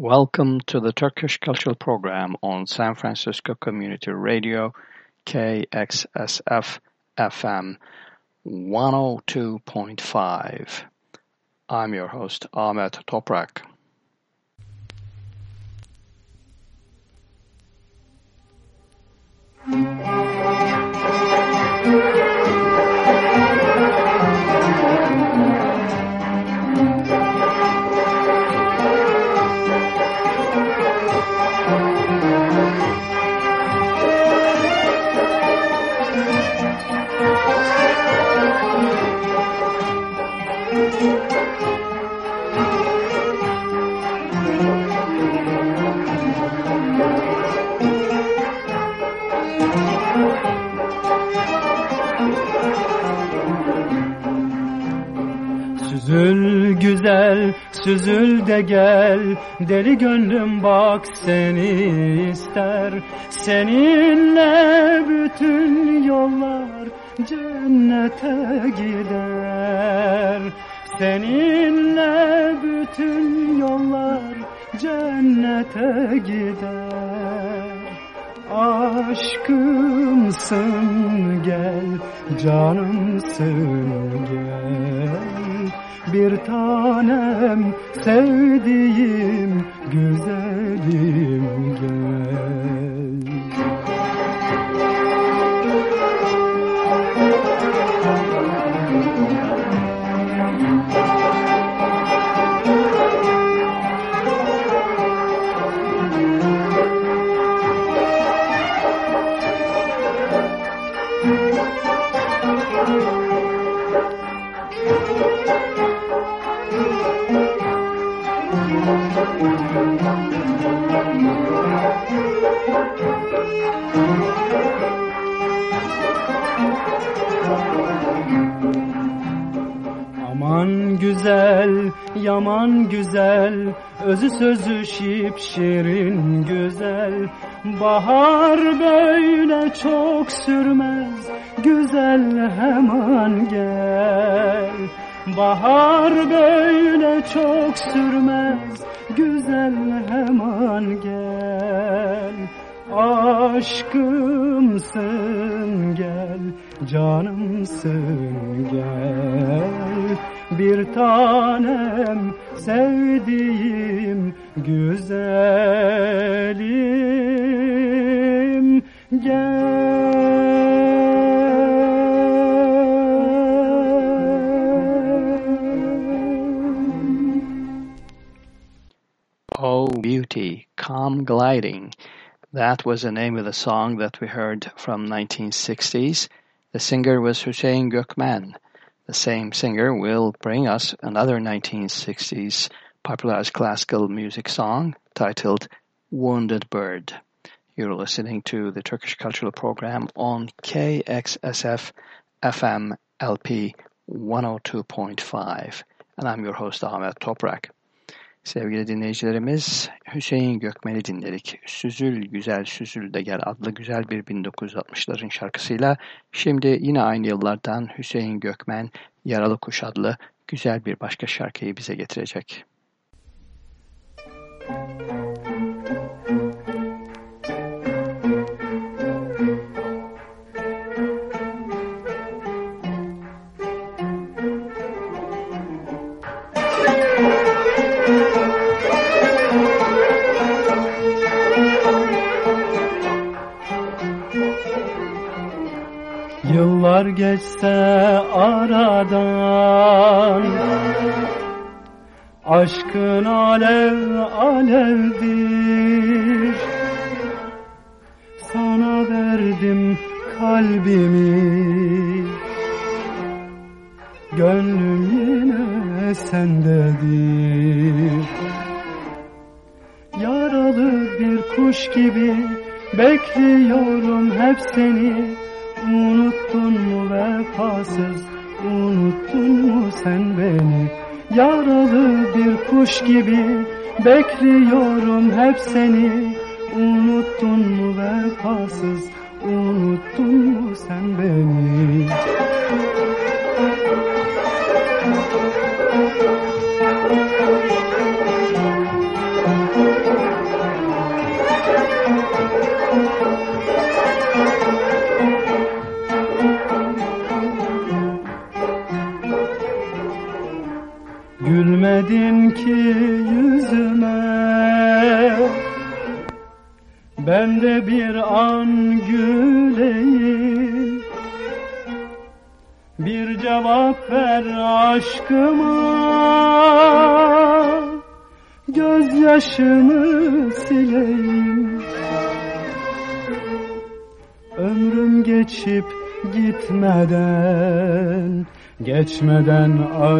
Welcome to the Turkish Cultural Program on San Francisco Community Radio, KXSF FM 102.5. I'm your host, Ahmet Toprak. Güzel, süzül de gel. Deli gönlüm bak seni ister. Seninle bütün yollar cennete gider. Seninle bütün yollar cennete gider. Aşkımsın gel, canımsın gel bir tanem sevdiğim güzelim gel güzel, yaman güzel, özü sözü şipşirin güzel. Bahar böyle çok sürmez, güzel hemen gel. Bahar böyle çok sürmez, güzel hemen gel. Aşkımsın gel, canımsın gel. Bir tanem sevdiğim güzelim gel. Oh, Beauty, Calm Gliding. That was the name of the song that we heard from 1960s. The singer was Hüseyin Gökmen. The same singer will bring us another 1960s popularized classical music song titled Wounded Bird. You're listening to the Turkish Cultural Program on KXSF FM LP 102.5 and I'm your host Ahmet Toprak. Sevgili dinleyicilerimiz, Hüseyin Gökmen'i dinledik. Süzül Güzel Süzül de Gel adlı güzel bir 1960'ların şarkısıyla şimdi yine aynı yıllardan Hüseyin Gökmen Yaralı Kuş adlı güzel bir başka şarkıyı bize getirecek.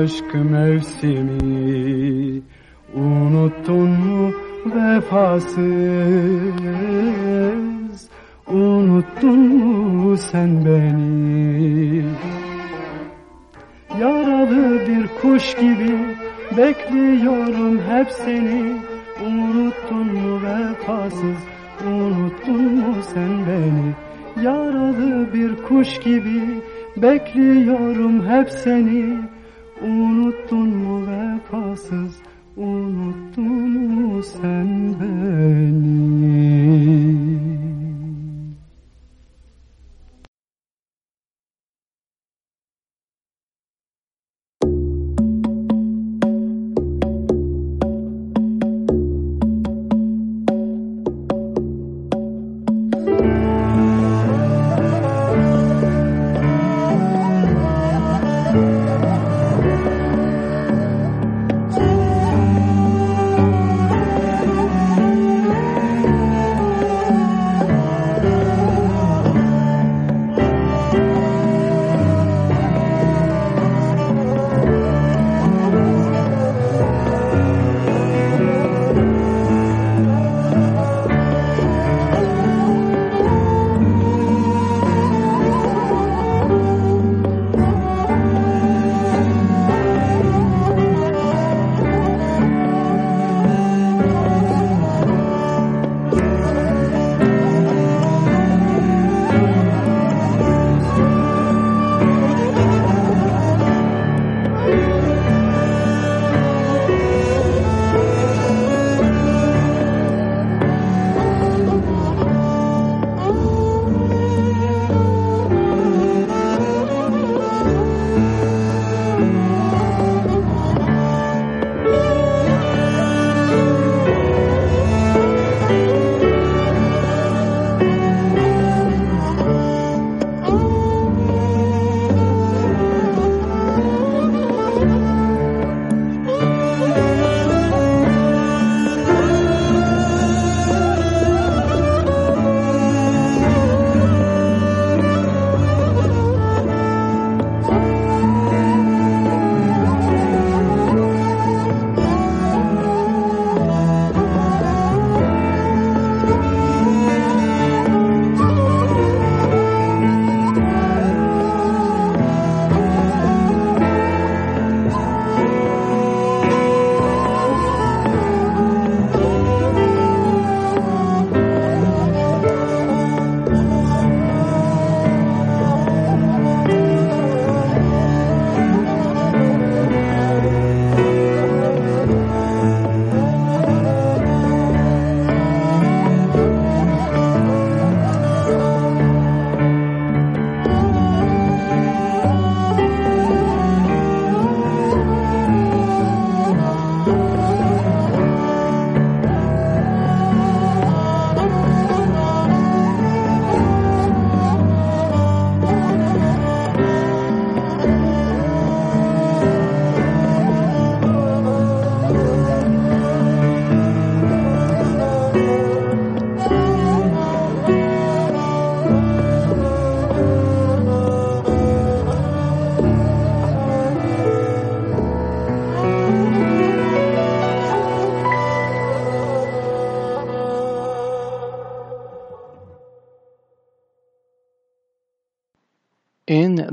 Aşk mevsimi. Unuttun mu vefasız? Unuttun mu sen beni? Yaralı bir kuş gibi Bekliyorum hep seni. Unuttun mu vefasız? Unuttun mu sen beni? Yaralı bir kuş gibi Bekliyorum hep seni Unuttun mu vefasız Unuttun mu sen beni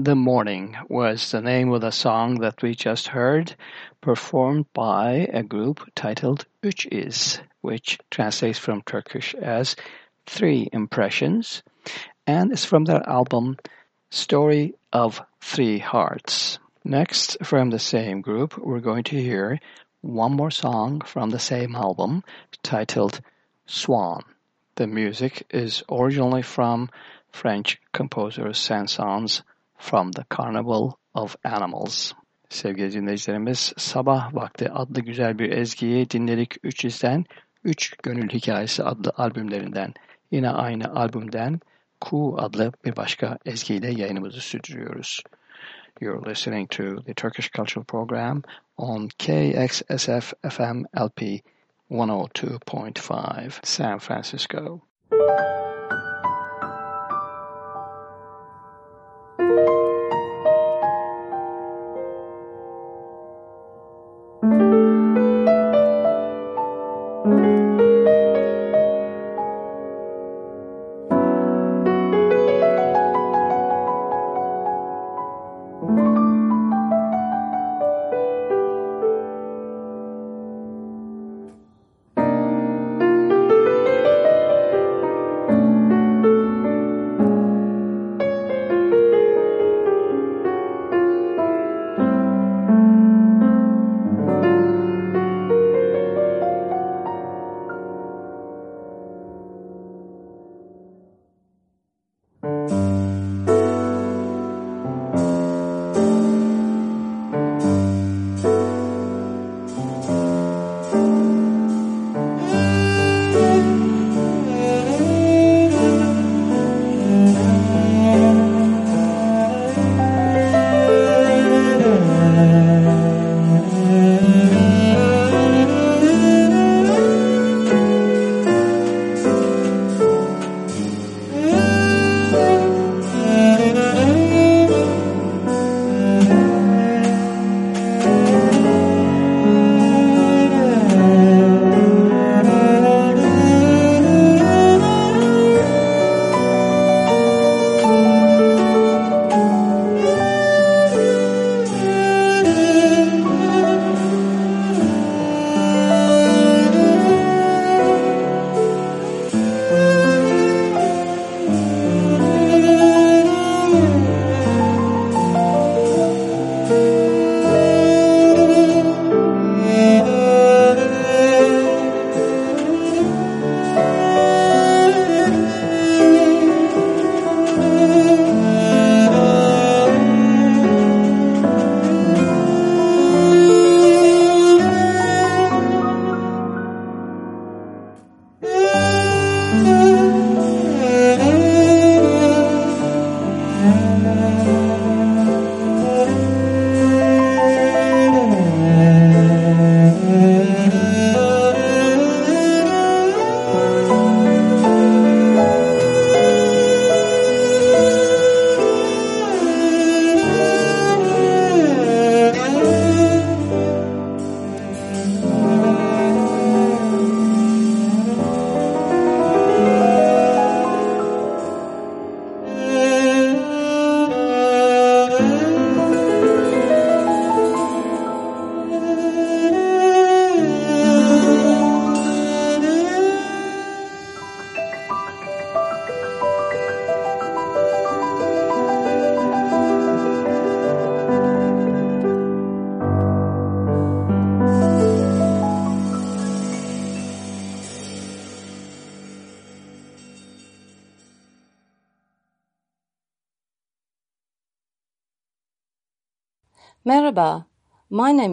the Morning was the name of the song that we just heard, performed by a group titled Üçiz which translates from Turkish as Three Impressions, and is from their album Story of Three Hearts. Next, from the same group, we're going to hear one more song from the same album titled Swan. The music is originally from French composer Saint-Saëns from the Carnival of Animals. Sevgili dinleyicilerimiz Sabah Vakti adlı güzel bir ezgiyi dinledik 3 izden 3 Gönül Hikayesi adlı albümlerinden Yine aynı albümden Ku adlı bir başka ezgiyle yayınımızı sürdürüyoruz. You're listening to the Turkish Cultural Program on KXSF FM LP 102.5 San Francisco. thank you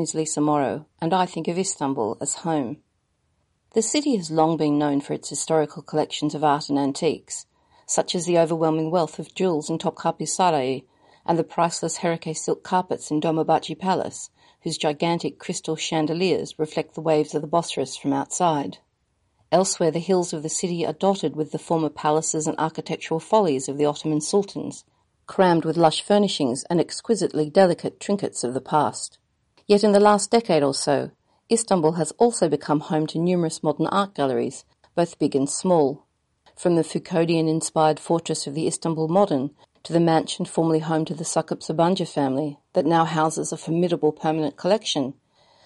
is Lisa Morrow and I think of Istanbul as home. The city has long been known for its historical collections of art and antiques, such as the overwhelming wealth of jewels in Topkapi Sarai and the priceless Hereke silk carpets in Dolmabahce Palace, whose gigantic crystal chandeliers reflect the waves of the Bosphorus from outside. Elsewhere the hills of the city are dotted with the former palaces and architectural follies of the Ottoman sultans, crammed with lush furnishings and exquisitely delicate trinkets of the past. Yet in the last decade or so, Istanbul has also become home to numerous modern art galleries, both big and small. From the Foucauldian-inspired fortress of the Istanbul Modern to the mansion formerly home to the Sakıp Sabancı family that now houses a formidable permanent collection,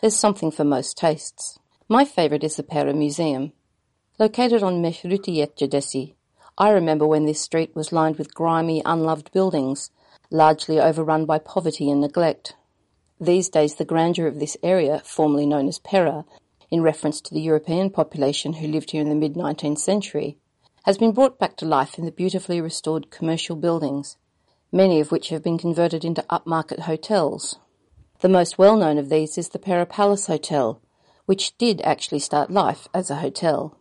there's something for most tastes. My favourite is the Pera Museum. Located on Meşrutiyet Caddesi, I remember when this street was lined with grimy, unloved buildings, largely overrun by poverty and neglect. These days the grandeur of this area, formerly known as Pera, in reference to the European population who lived here in the mid-19th century, has been brought back to life in the beautifully restored commercial buildings, many of which have been converted into upmarket hotels. The most well-known of these is the Pera Palace Hotel, which did actually start life as a hotel.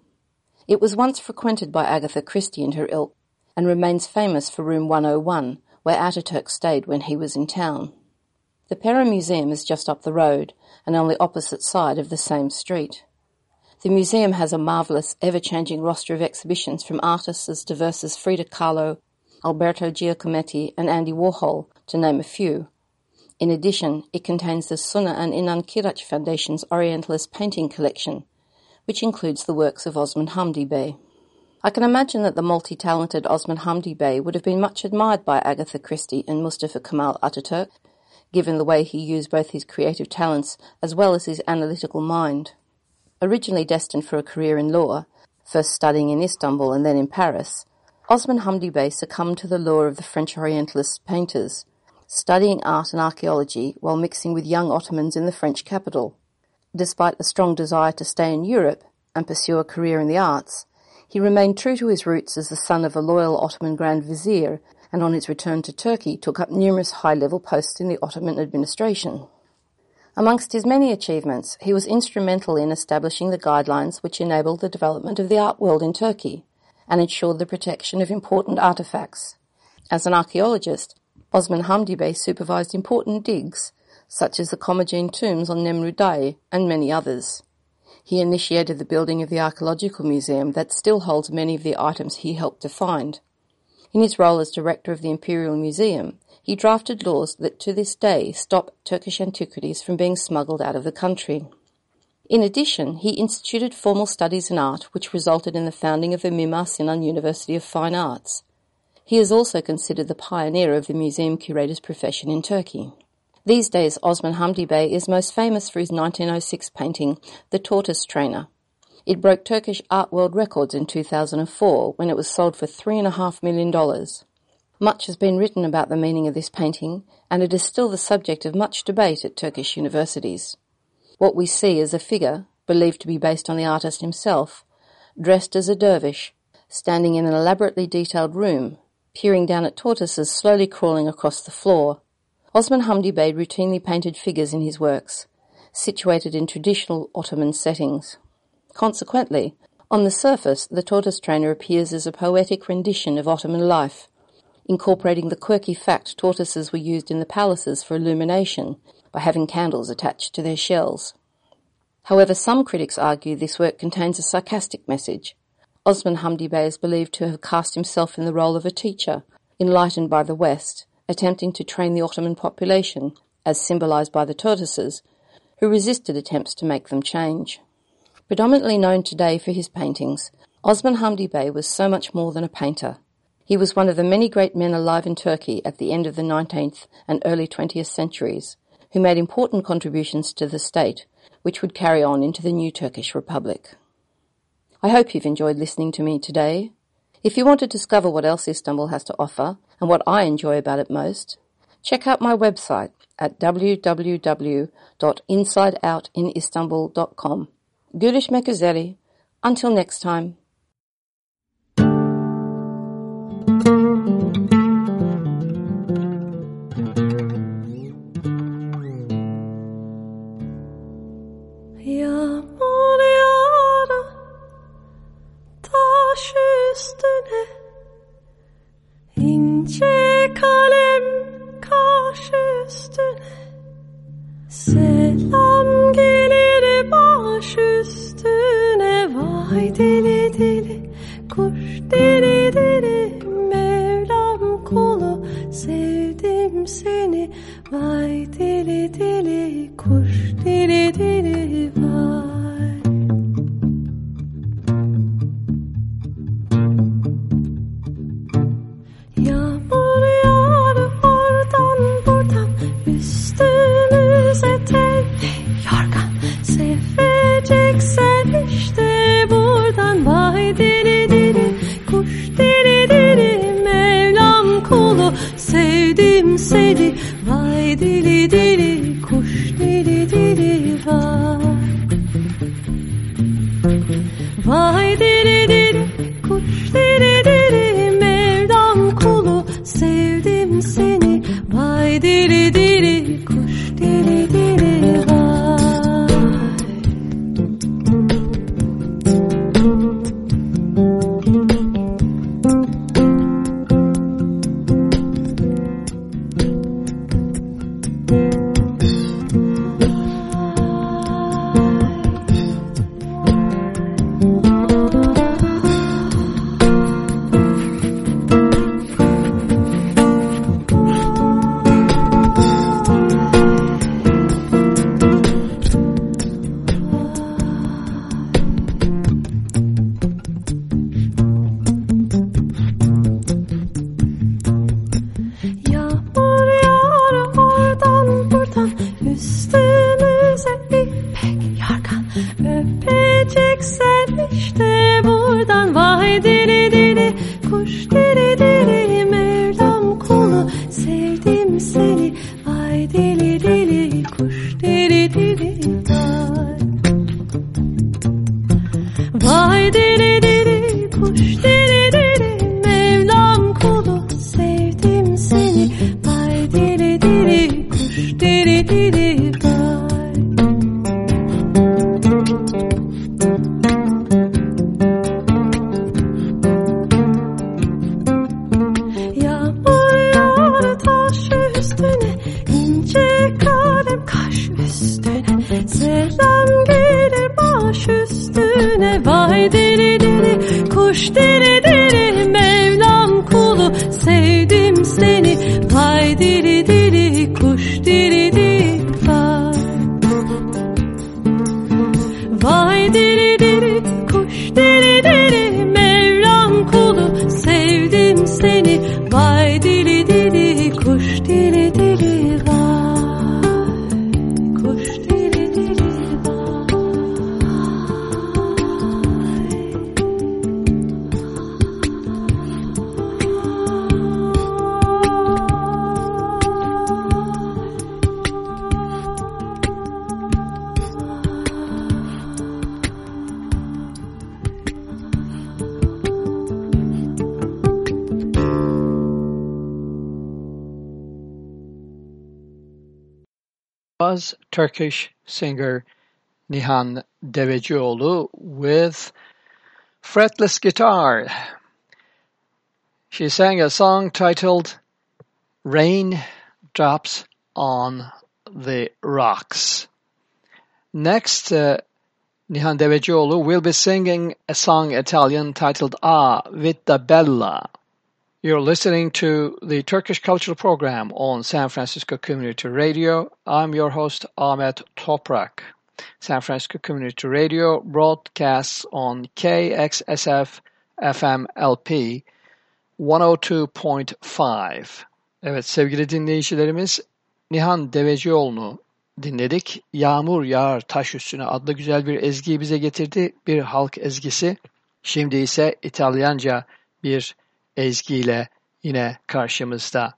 It was once frequented by Agatha Christie and her ilk, and remains famous for room 101, where Ataturk stayed when he was in town. The Pera Museum is just up the road and on the opposite side of the same street. The museum has a marvellous, ever-changing roster of exhibitions from artists as diverse as Frida Kahlo, Alberto Giacometti and Andy Warhol, to name a few. In addition, it contains the Suna and Inan Kirac Foundation's Orientalist painting collection, which includes the works of Osman Hamdi Bey. I can imagine that the multi-talented Osman Hamdi Bey would have been much admired by Agatha Christie and Mustafa Kemal Ataturk, given the way he used both his creative talents as well as his analytical mind. Originally destined for a career in law, first studying in Istanbul and then in Paris, Osman Hamdi Bey succumbed to the lure of the French Orientalist painters, studying art and archaeology while mixing with young Ottomans in the French capital. Despite a strong desire to stay in Europe and pursue a career in the arts, he remained true to his roots as the son of a loyal Ottoman Grand Vizier and on his return to Turkey took up numerous high-level posts in the Ottoman administration. Amongst his many achievements, he was instrumental in establishing the guidelines which enabled the development of the art world in Turkey and ensured the protection of important artifacts. As an archaeologist, Osman Hamdi Bey supervised important digs, such as the Commagene tombs on Nemrut Dağı and many others. He initiated the building of the Archaeological Museum that still holds many of the items he helped to find. In his role as director of the Imperial Museum, he drafted laws that to this day stop Turkish antiquities from being smuggled out of the country. In addition, he instituted formal studies in art which resulted in the founding of the Mimar Sinan University of Fine Arts. He is also considered the pioneer of the museum curator's profession in Turkey. These days, Osman Hamdi Bey is most famous for his 1906 painting, The Tortoise Trainer. It broke Turkish art world records in 2004 when it was sold for $3.5 million. Much has been written about the meaning of this painting, and it is still the subject of much debate at Turkish universities. What we see is a figure, believed to be based on the artist himself, dressed as a dervish, standing in an elaborately detailed room, peering down at tortoises slowly crawling across the floor. Osman Hamdi Bey routinely painted figures in his works, situated in traditional Ottoman settings. Consequently, on the surface, the tortoise trainer appears as a poetic rendition of Ottoman life, incorporating the quirky fact tortoises were used in the palaces for illumination by having candles attached to their shells. However, some critics argue this work contains a sarcastic message. Osman Hamdi Bey is believed to have cast himself in the role of a teacher, enlightened by the West, attempting to train the Ottoman population, as symbolized by the tortoises, who resisted attempts to make them change. Predominantly known today for his paintings, Osman Hamdi Bey was so much more than a painter. He was one of the many great men alive in Turkey at the end of the 19th and early 20th centuries, who made important contributions to the state, which would carry on into the new Turkish Republic. I hope you've enjoyed listening to me today. If you want to discover what else Istanbul has to offer and what I enjoy about it most, check out my website at www.insideoutinistanbul.com. Görüşmek üzere. Until next time. Was Turkish singer Nihan Devecioğlu with fretless guitar. She sang a song titled Rain Drops on the Rocks. Next, uh, Nihan Devecioğlu will be singing a song Italian titled Ah Vita Bella. You're listening to the Turkish Cultural Program on San Francisco Community Radio. I'm your host Ahmet Toprak. San Francisco Community Radio broadcasts on KXSF FM LP 102.5. Evet sevgili dinleyicilerimiz Nihan Devecioğlu'nu dinledik. Yağmur Yağar Taş Üstüne adlı güzel bir ezgiyi bize getirdi. Bir halk ezgisi. Şimdi ise İtalyanca bir Ezgi ile yine karşımızda.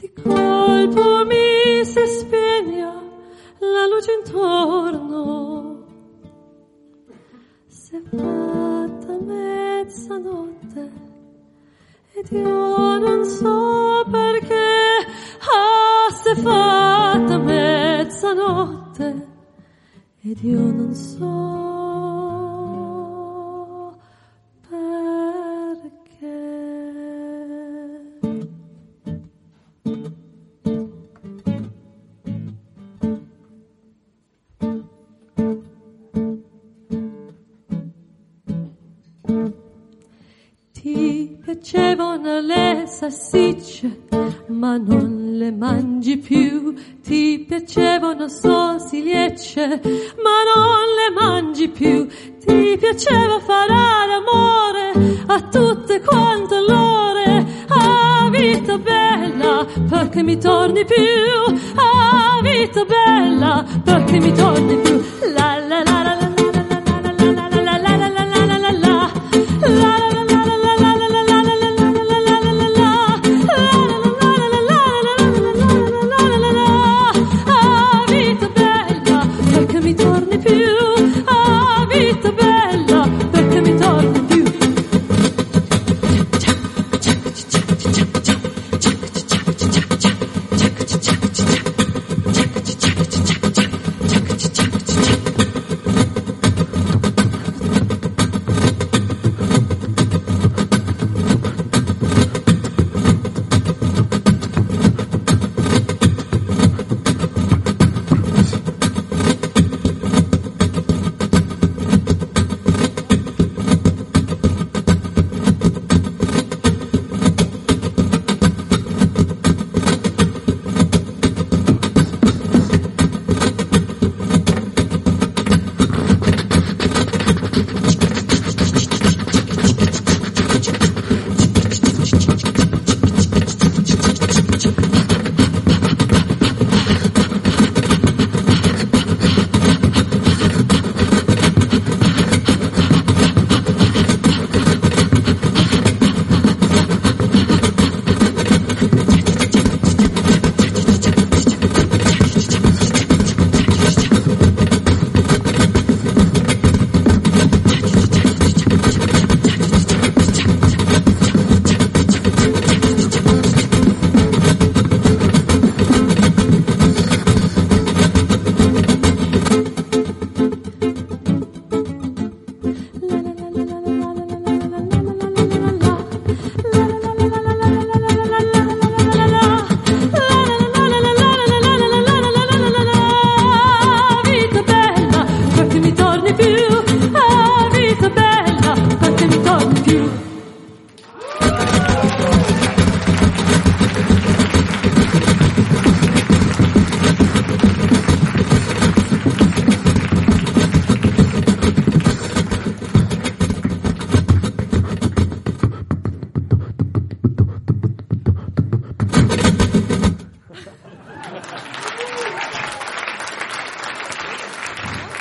Di colpo mi si spegna la luce intorno. Si è fatta mezzanotte ed io non so perché. Ah, si è fatta mezzanotte ed io non so le salsicce, ma non le mangi più. Ti piacevano sosiliecze, ma non le mangi più. Ti piaceva fare l'amore a tutte quante l'ore. Ah, vita bella, perché mi torni più. Ah, vita bella, perché mi torni più. La la la la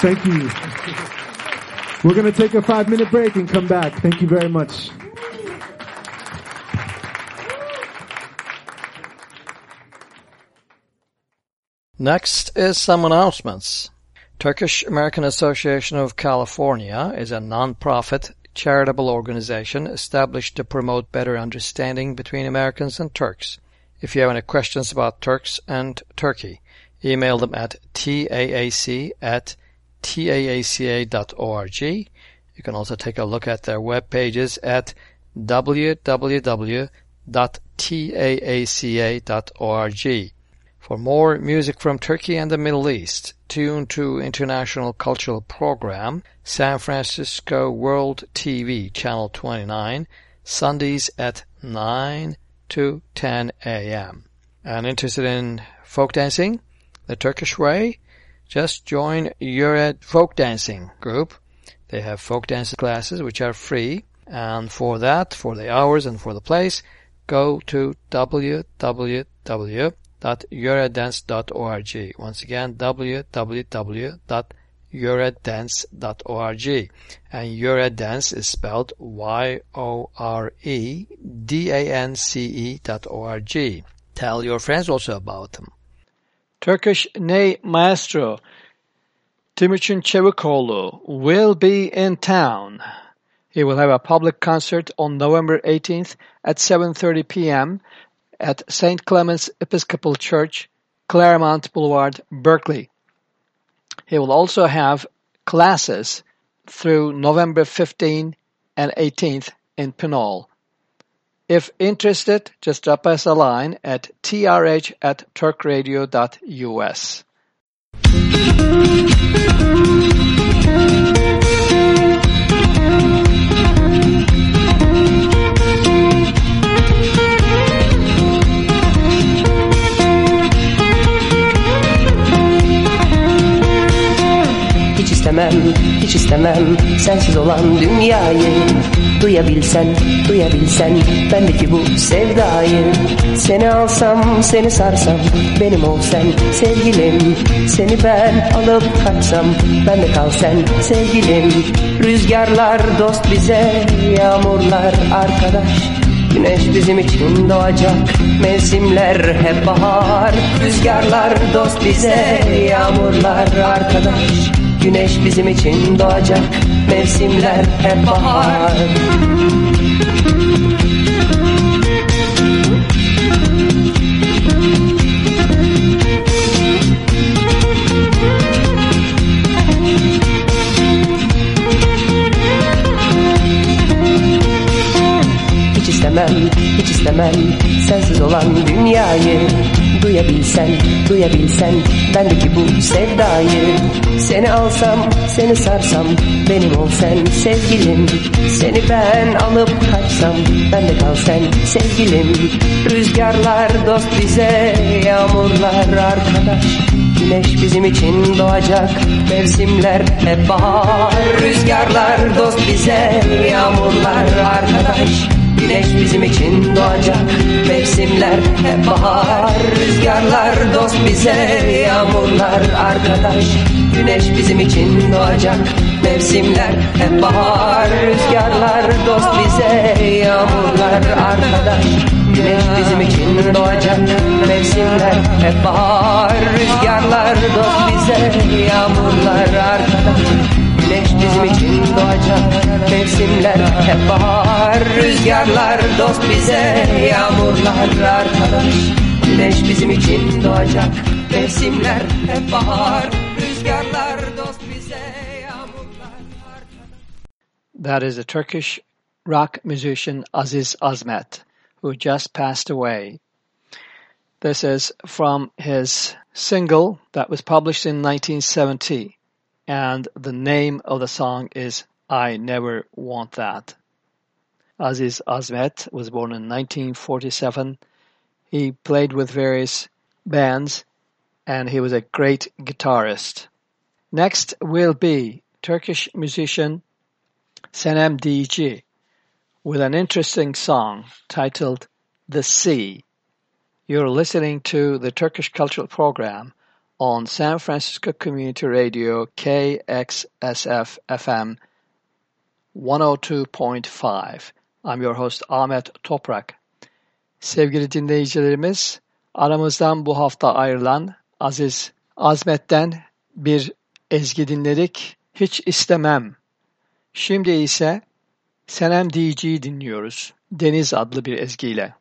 Thank you. We're going to take a five minute break and come back. Thank you very much. Next is some announcements. Turkish American Association of California is a non-profit charitable organization established to promote better understanding between Americans and Turks. If you have any questions about Turks and Turkey, email them at taac at taaca.org. You can also take a look at their web pages at www.taaca.org. For more music from Turkey and the Middle East, tune to International Cultural Program, San Francisco World TV, Channel 29, Sundays at 9 to 10 a.m. And interested in folk dancing, the Turkish way? Just join Yured uh, Folk Dancing group. They have folk dance classes which are free. And for that, for the hours and for the place, go to www.yoredance.org. Once again, www.yoredance.org. And Yured Dance is spelled Y-O-R-E-D-A-N-C-E dot O-R-G. Tell your friends also about them. Turkish Ney Maestro Timuçin Çevikoğlu will be in town. He will have a public concert on November 18th at 7.30 p.m. at St. Clement's Episcopal Church, Claremont Boulevard, Berkeley. He will also have classes through November 15 and 18th in Pinole. If interested, just drop us a line at trh at turkradio.us. istemem, hiç istemem. Sensiz olan dünyayı Duyabilsen, duyabilsen. Bendeki bu sevdayı Seni alsam, seni sarsam. Benim ol sen sevgilim. Seni ben alıp kaçsam. Ben de kal sen sevgilim. Rüzgarlar dost bize, yağmurlar arkadaş. Güneş bizim için doğacak Mevsimler hep bahar. Rüzgarlar dost bize Yağmurlar arkadaş Güneş bizim için doğacak Mevsimler hep bahar. Hiç istemem, hiç istemem sensiz olan dünyayı Duyabilsen, duyabilsen bendeki bu sevdayı Seni alsam, seni sarsam benim ol sen sevgilim. Seni ben alıp kaçsam ben de kal sen sevgilim. Rüzgarlar dost bize, yağmurlar arkadaş. Güneş bizim için doğacak Mevsimler hep bahar. Rüzgarlar dost bize Yağmurlar arkadaş Güneş bizim için doğacak. Mevsimler hep bahar Rüzgarlar dost bize Yağmurlar arkadaş. Güneş bizim için doğacak. Mevsimler hep bahar Rüzgarlar dost bize Yağmurlar arkadaş. Güneş bizim için doğacak. Mevsimler hep bahar Rüzgarlar dost bize Yağmurlar arkadaş Doğacak Mevsimler hep bahar Rüzgarlar dost bize Yağmurlar arkadaş Güneş bizim için doğacak Mevsimler hep bahar Rüzgarlar dost bize Yağmurlar arkadaş That is the Turkish rock musician Aziz Azmet, who just passed away. This is from his single that was published in 1970, and the name of the song is I Never Want That. Aziz Azmet was born in 1947. He played with various bands, and he was a great guitarist. Next will be Turkish musician Senem Diyici with an interesting song titled The Sea. You're listening to the Turkish Cultural Program on San Francisco Community Radio KXSF FM 102.5. I'm your host Ahmet Toprak. Sevgili dinleyicilerimiz, aramızdan bu hafta ayrılan Aziz Azmet'ten bir ezgi dinledik. Hiç istemem. Şimdi ise Senem Diyici'yi dinliyoruz. Deniz adlı bir ezgiyle.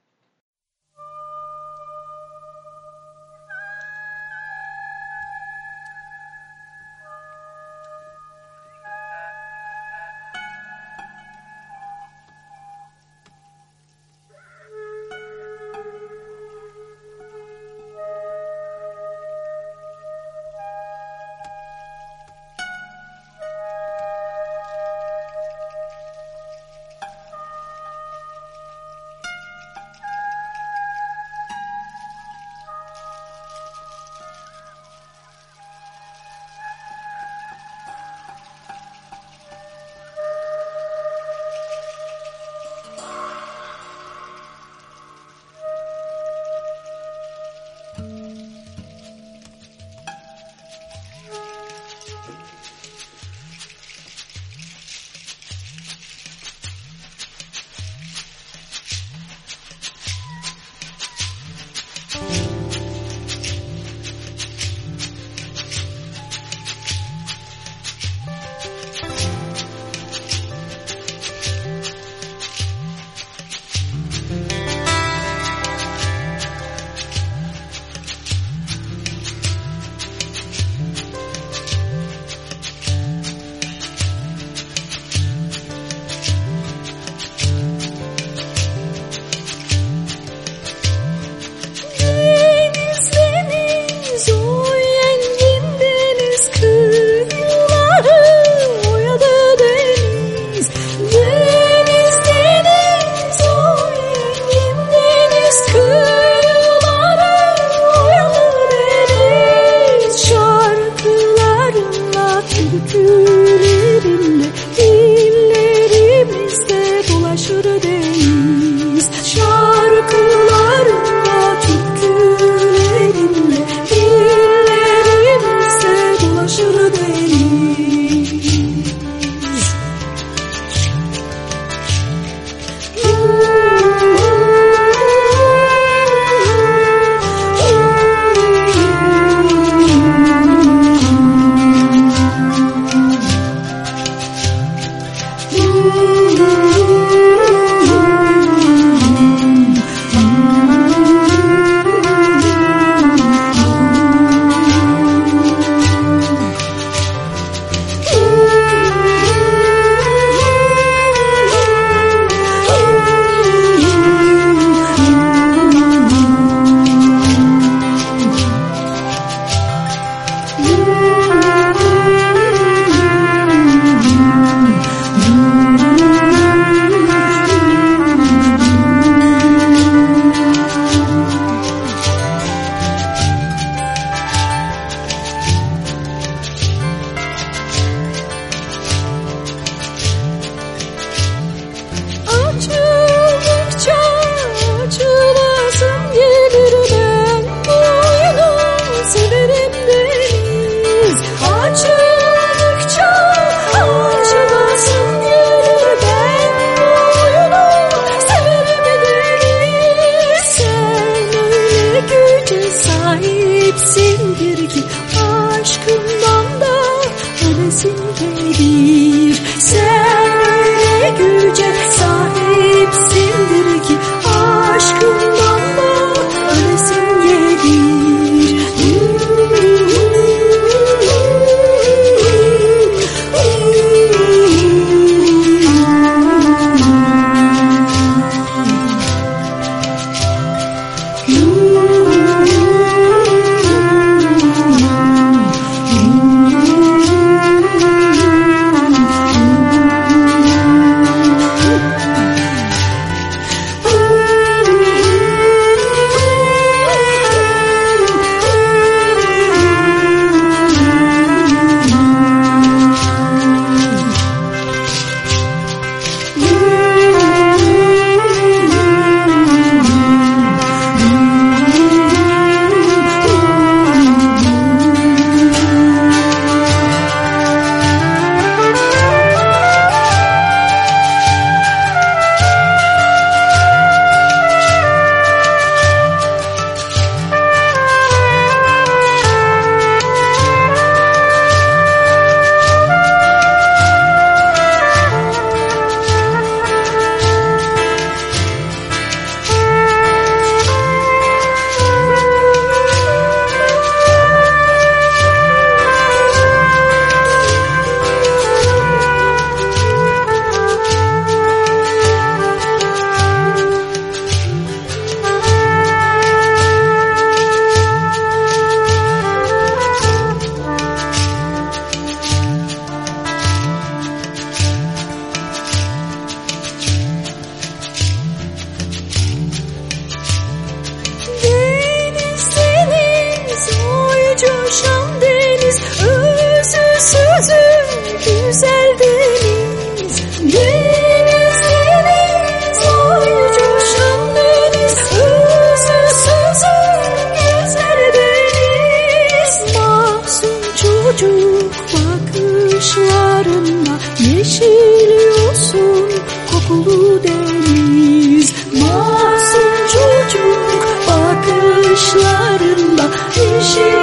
bakışlarınla Yeşil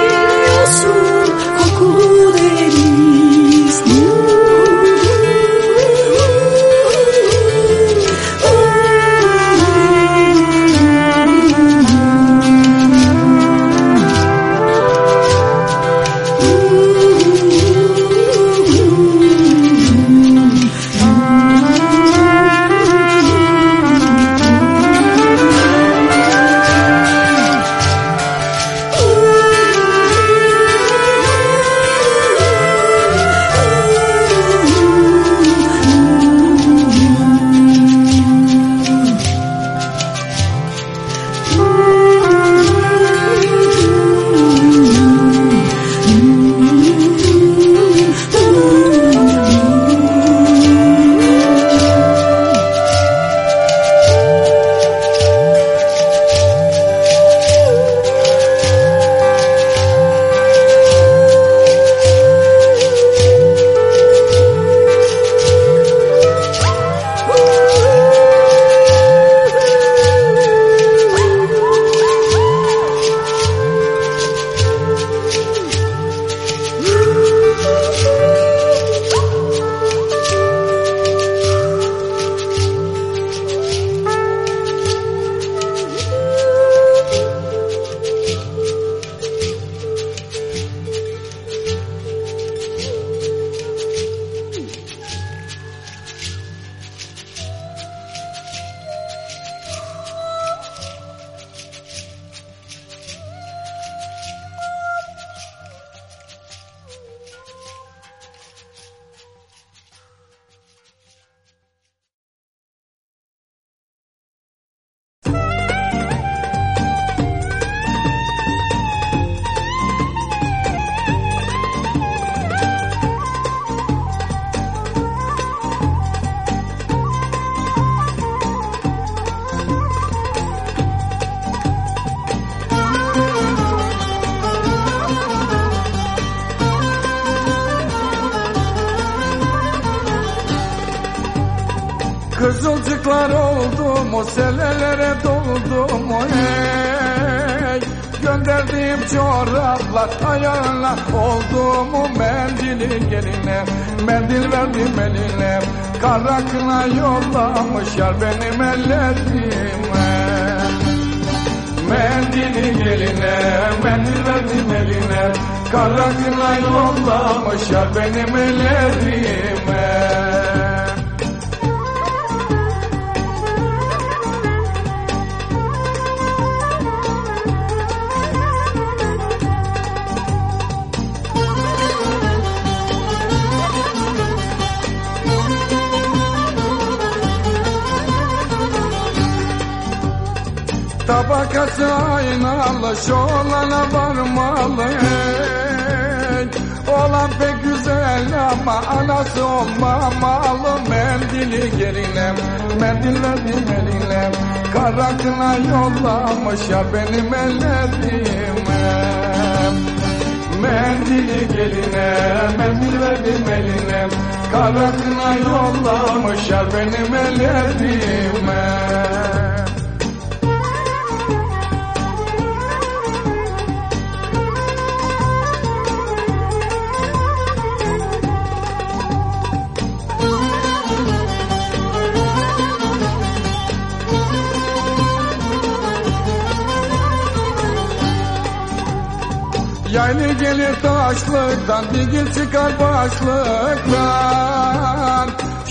Yaylı gelir taşlıktan, digil çıkar başlıktan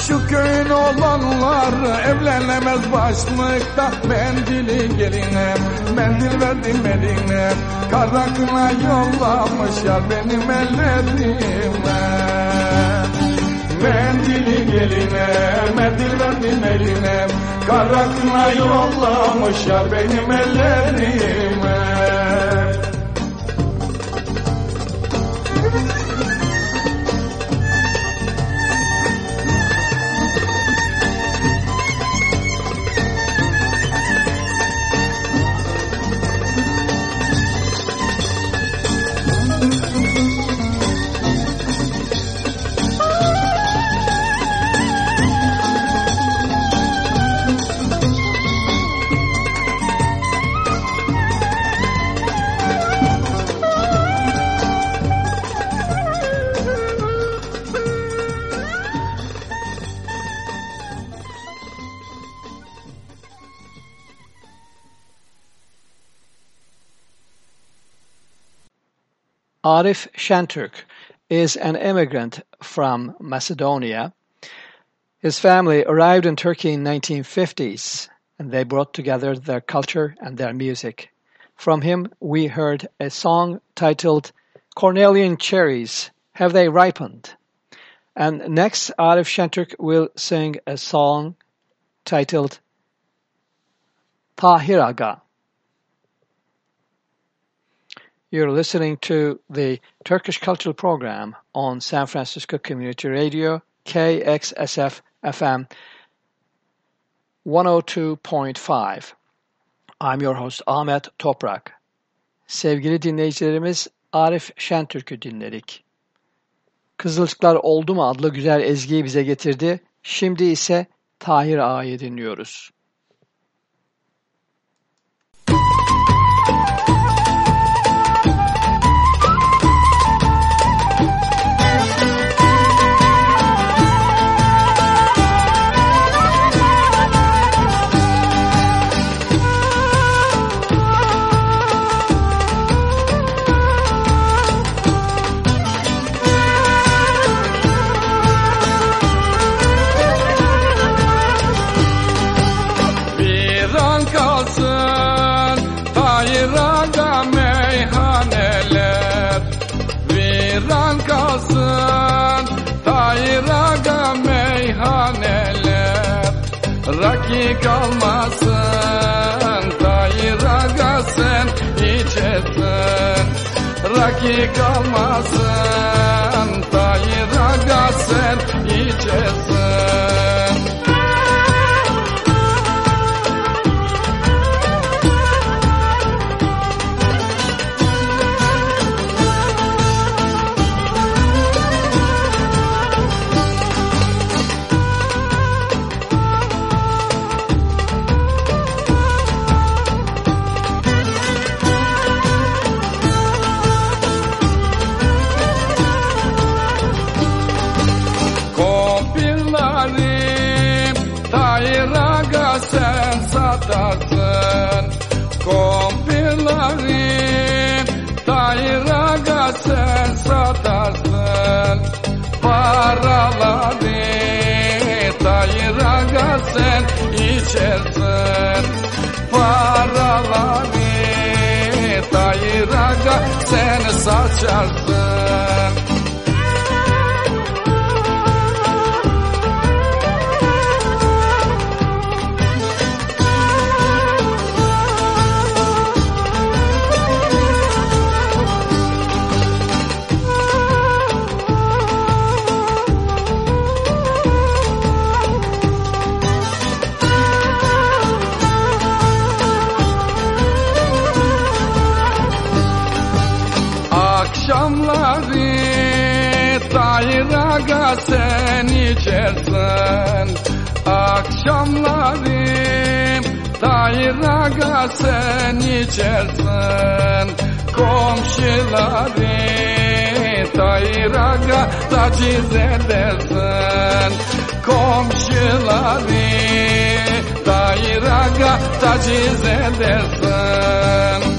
Şu köyün olanlar evlenemez başlıkta. Mendili geline, mendil verdim eline. Karakına yollamış ya benim ellerime. Mendili geline, mendil verdim eline. Karakına yollamış ya benim ellerime Arif Şentürk is an immigrant from Macedonia. His family arrived in Turkey in 1950s and they brought together their culture and their music. From him we heard a song titled Cornelian Cherries, Have They Ripened? And next Arif Şentürk will sing a song titled Tahir You're listening to the Turkish Cultural Program on San Francisco Community Radio, KXSF FM 102.5. I'm your host Ahmet Toprak. Sevgili dinleyicilerimiz Arif Şentürk'ü dinledik. Kızılcıklar Oldu mu adlı güzel ezgiyi bize getirdi. Şimdi ise Tahir Ağa'yı dinliyoruz. yaraları Tayra gazel içersin paraları Tayra gazel saçarsın Akşamlarım Tahir Aga sen içersin Komşuları Tahir taciz edersin Komşuları Tahir Aga taciz edersin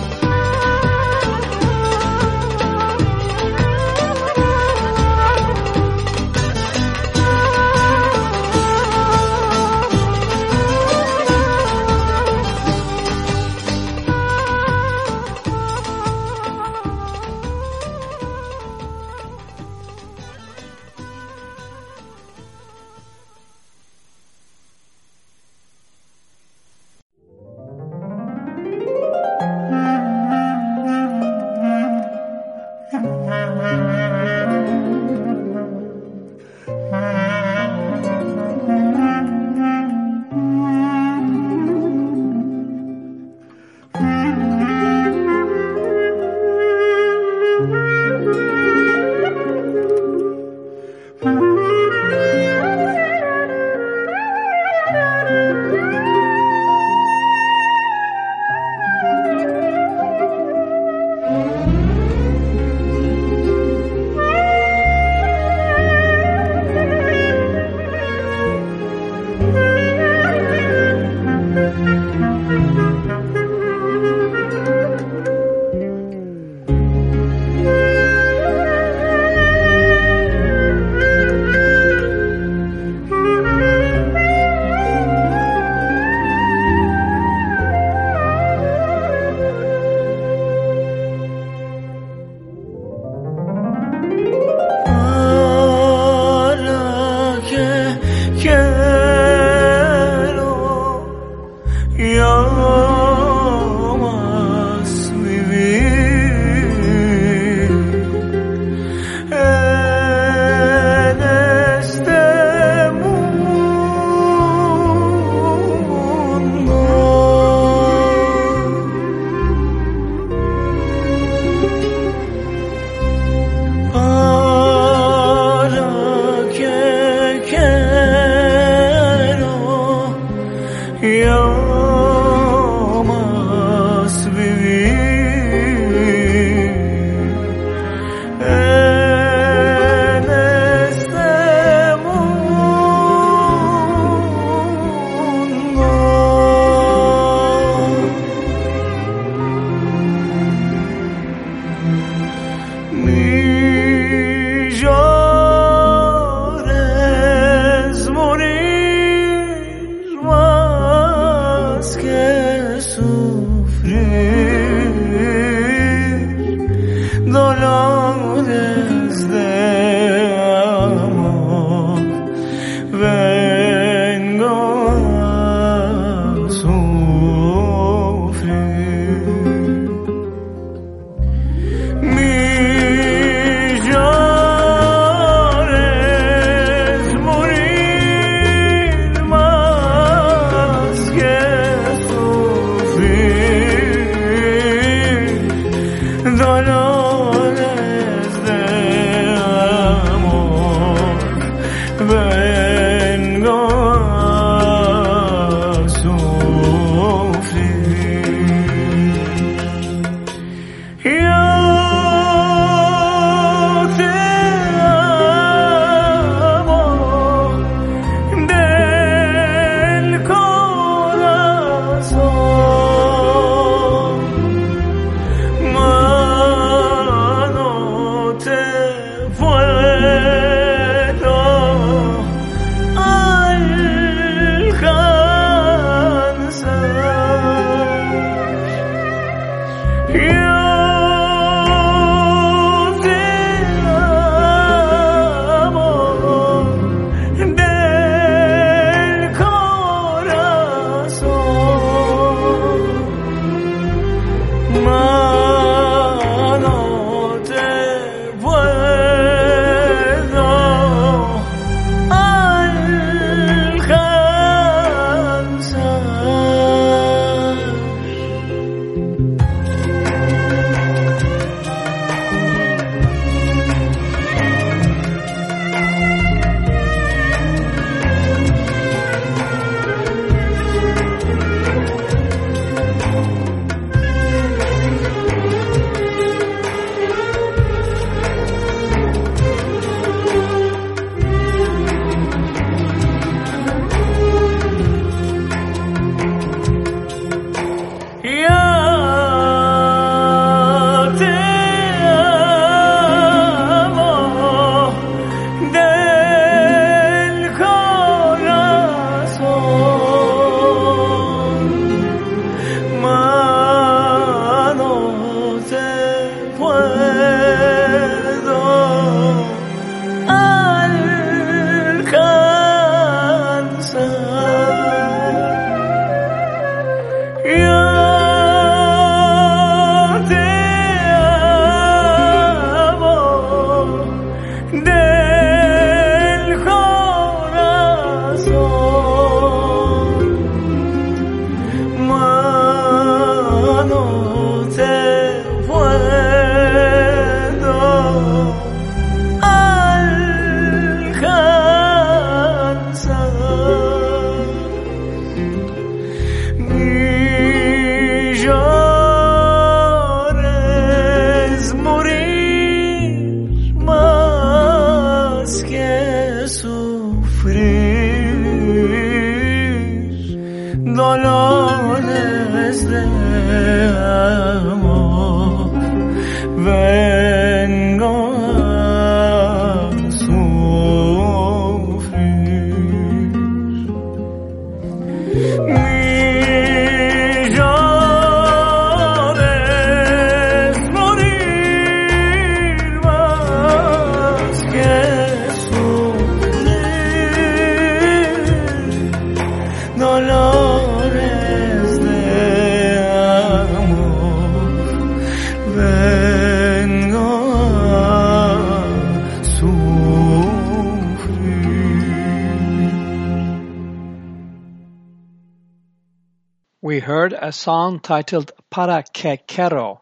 song titled Para Ke Kero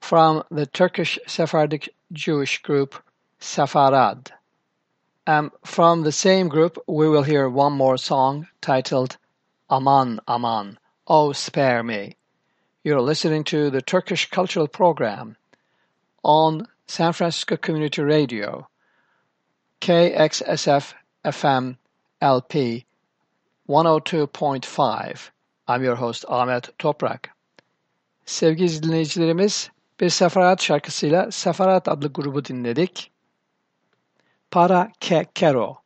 from the Turkish Sephardic Jewish group Sefarad. Um, from the same group, we will hear one more song titled Aman Aman, Oh Spare Me. You're listening to the Turkish Cultural Program on San Francisco Community Radio, KXSF FM LP 102.5 I'm your host Ahmet Toprak. Sevgili dinleyicilerimiz bir Sefarat şarkısıyla Sefarat adlı grubu dinledik. Para Ke Kero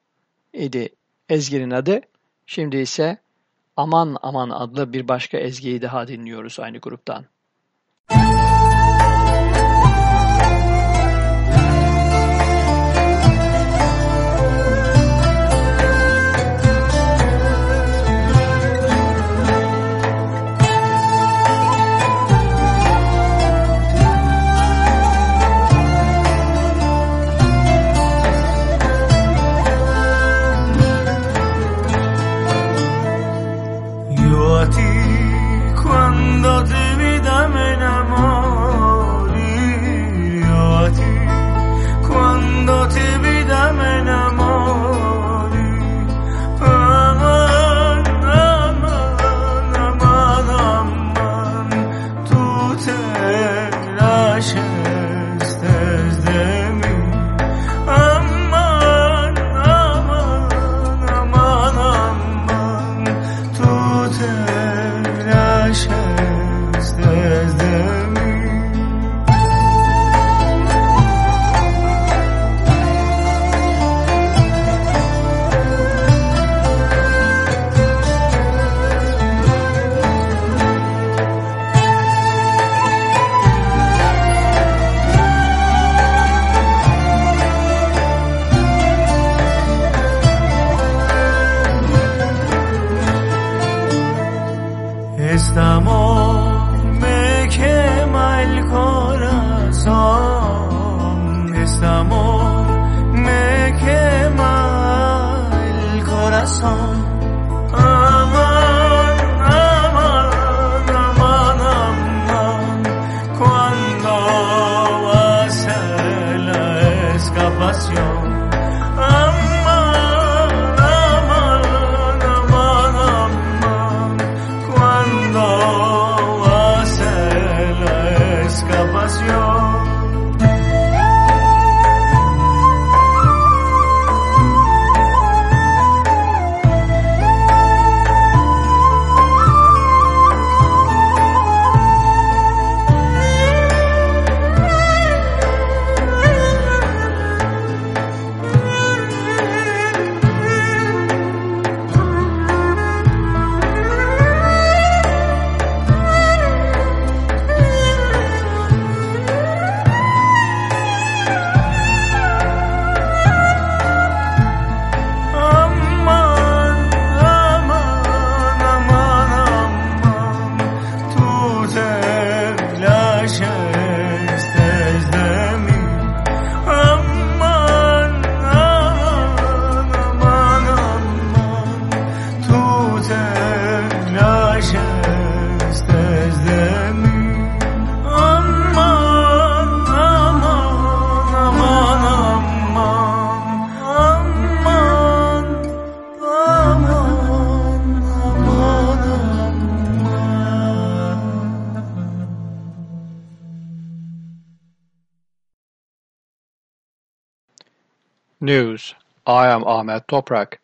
idi ezginin adı. Şimdi ise Aman Aman adlı bir başka ezgiyi daha dinliyoruz aynı gruptan. News: Toprak.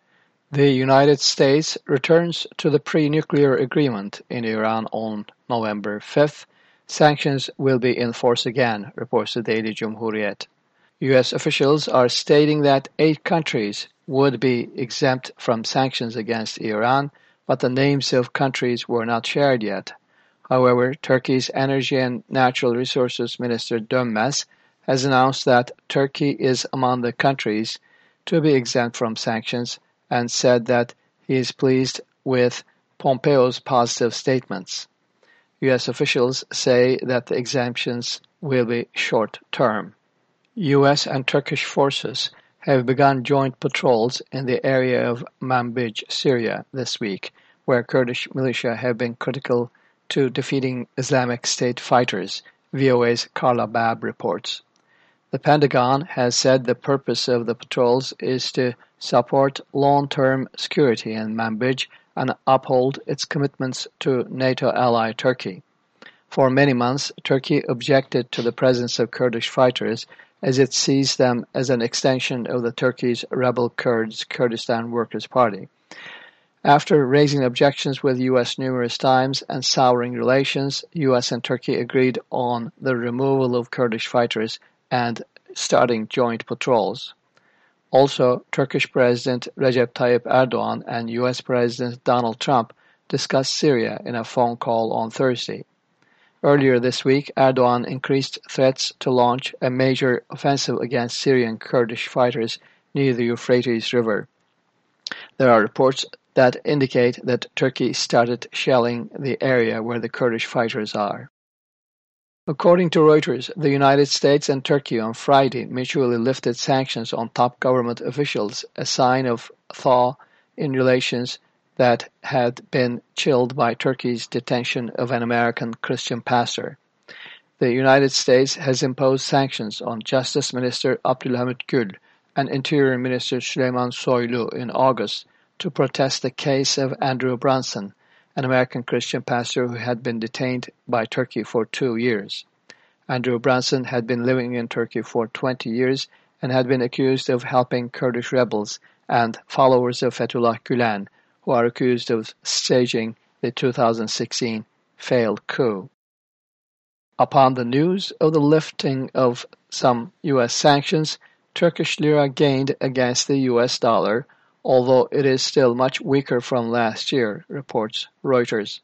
The United States returns to the pre-nuclear agreement in Iran on November 5th. Sanctions will be in force again, reports the daily Cumhuriyet. US officials are stating that eight countries would be exempt from sanctions against Iran, but the names of countries were not shared yet. However, Turkey's Energy and Natural Resources Minister Dönmez has announced that Turkey is among the countries to be exempt from sanctions and said that he is pleased with Pompeo's positive statements. U.S. officials say that the exemptions will be short-term. U.S. and Turkish forces have begun joint patrols in the area of Manbij, Syria this week, where Kurdish militia have been critical to defeating Islamic State fighters, VOA's Carla Babb reports. The Pentagon has said the purpose of the patrols is to support long-term security in Manbij and uphold its commitments to NATO ally Turkey. For many months, Turkey objected to the presence of Kurdish fighters as it sees them as an extension of the Turkey's rebel Kurds Kurdistan Workers' Party. After raising objections with US numerous times and souring relations, US and Turkey agreed on the removal of Kurdish fighters and starting joint patrols. Also, Turkish President Recep Tayyip Erdogan and US President Donald Trump discussed Syria in a phone call on Thursday. Earlier this week, Erdogan increased threats to launch a major offensive against Syrian Kurdish fighters near the Euphrates River. There are reports that indicate that Turkey started shelling the area where the Kurdish fighters are. According to Reuters, the United States and Turkey on Friday mutually lifted sanctions on top government officials, a sign of thaw in relations that had been chilled by Turkey's detention of an American Christian pastor. The United States has imposed sanctions on Justice Minister Abdülhamit Gül and Interior Minister Süleyman Soylu in August to protest the case of Andrew Brunson, an American Christian pastor who had been detained by Turkey for two years. Andrew Brunson had been living in Turkey for 20 years and had been accused of helping Kurdish rebels and followers of Fethullah Gulen, who are accused of staging the 2016 failed coup. Upon the news of the lifting of some U.S. sanctions, Turkish lira gained against the U.S. dollar, although it is still much weaker from last year, reports Reuters.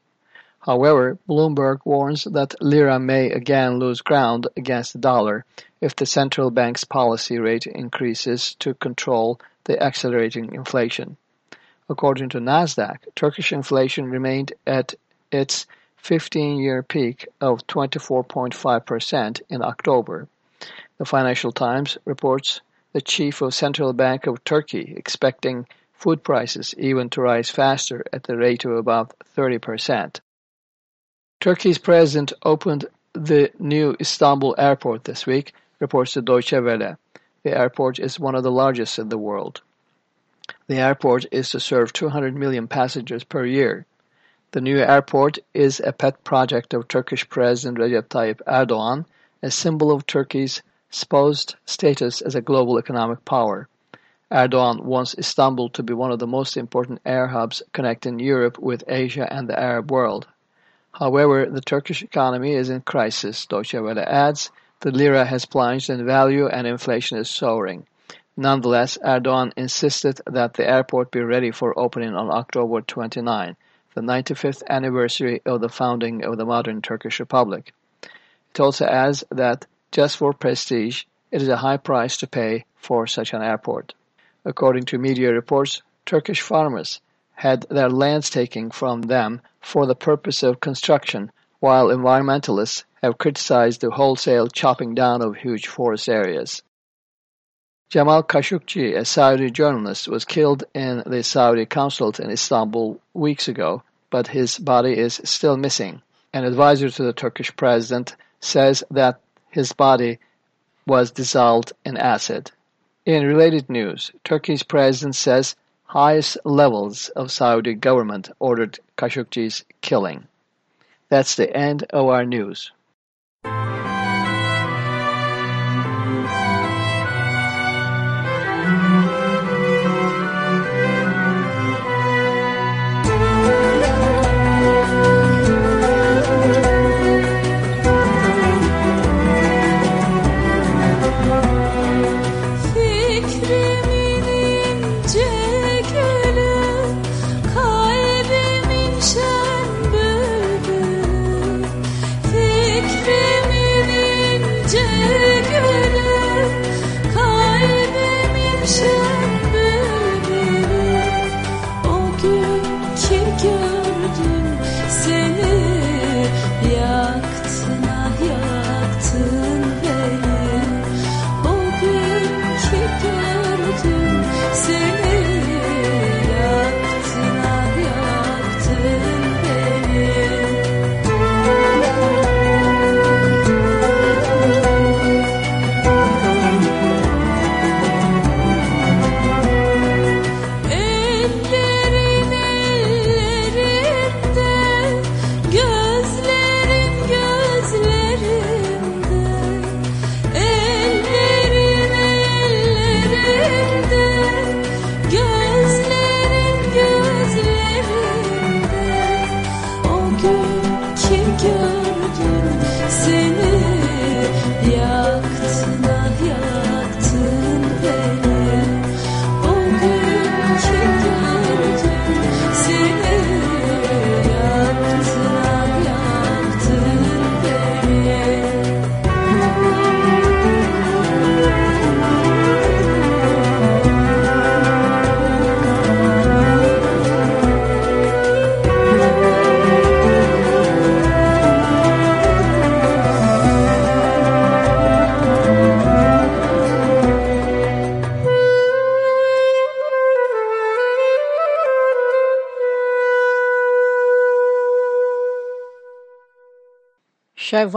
However, Bloomberg warns that lira may again lose ground against the dollar if the central bank's policy rate increases to control the accelerating inflation. According to Nasdaq, Turkish inflation remained at its 15-year peak of 24.5% in October. The Financial Times reports the chief of Central Bank of Turkey expecting food prices even to rise faster at the rate of about 30%. Turkey's president opened the new Istanbul airport this week, reports the Deutsche Welle. The airport is one of the largest in the world. The airport is to serve 200 million passengers per year. The new airport is a pet project of Turkish President Recep Tayyip Erdogan, a symbol of Turkey's supposed status as a global economic power. Erdogan wants Istanbul to be one of the most important air hubs connecting Europe with Asia and the Arab world. However, the Turkish economy is in crisis, Deutsche Welle adds. The lira has plunged in value and inflation is soaring. Nonetheless, Erdogan insisted that the airport be ready for opening on October 29, the 95th anniversary of the founding of the modern Turkish Republic. It also adds that just for prestige, it is a high price to pay for such an airport. According to media reports, Turkish farmers had their lands taken from them for the purpose of construction, while environmentalists have criticized the wholesale chopping down of huge forest areas. Jamal Khashoggi, a Saudi journalist, was killed in the Saudi consulate in Istanbul weeks ago, but his body is still missing. An advisor to the Turkish president says that his body was dissolved in acid. In related news, Turkey's president says highest levels of Saudi government ordered Khashoggi's killing. That's the end of our news.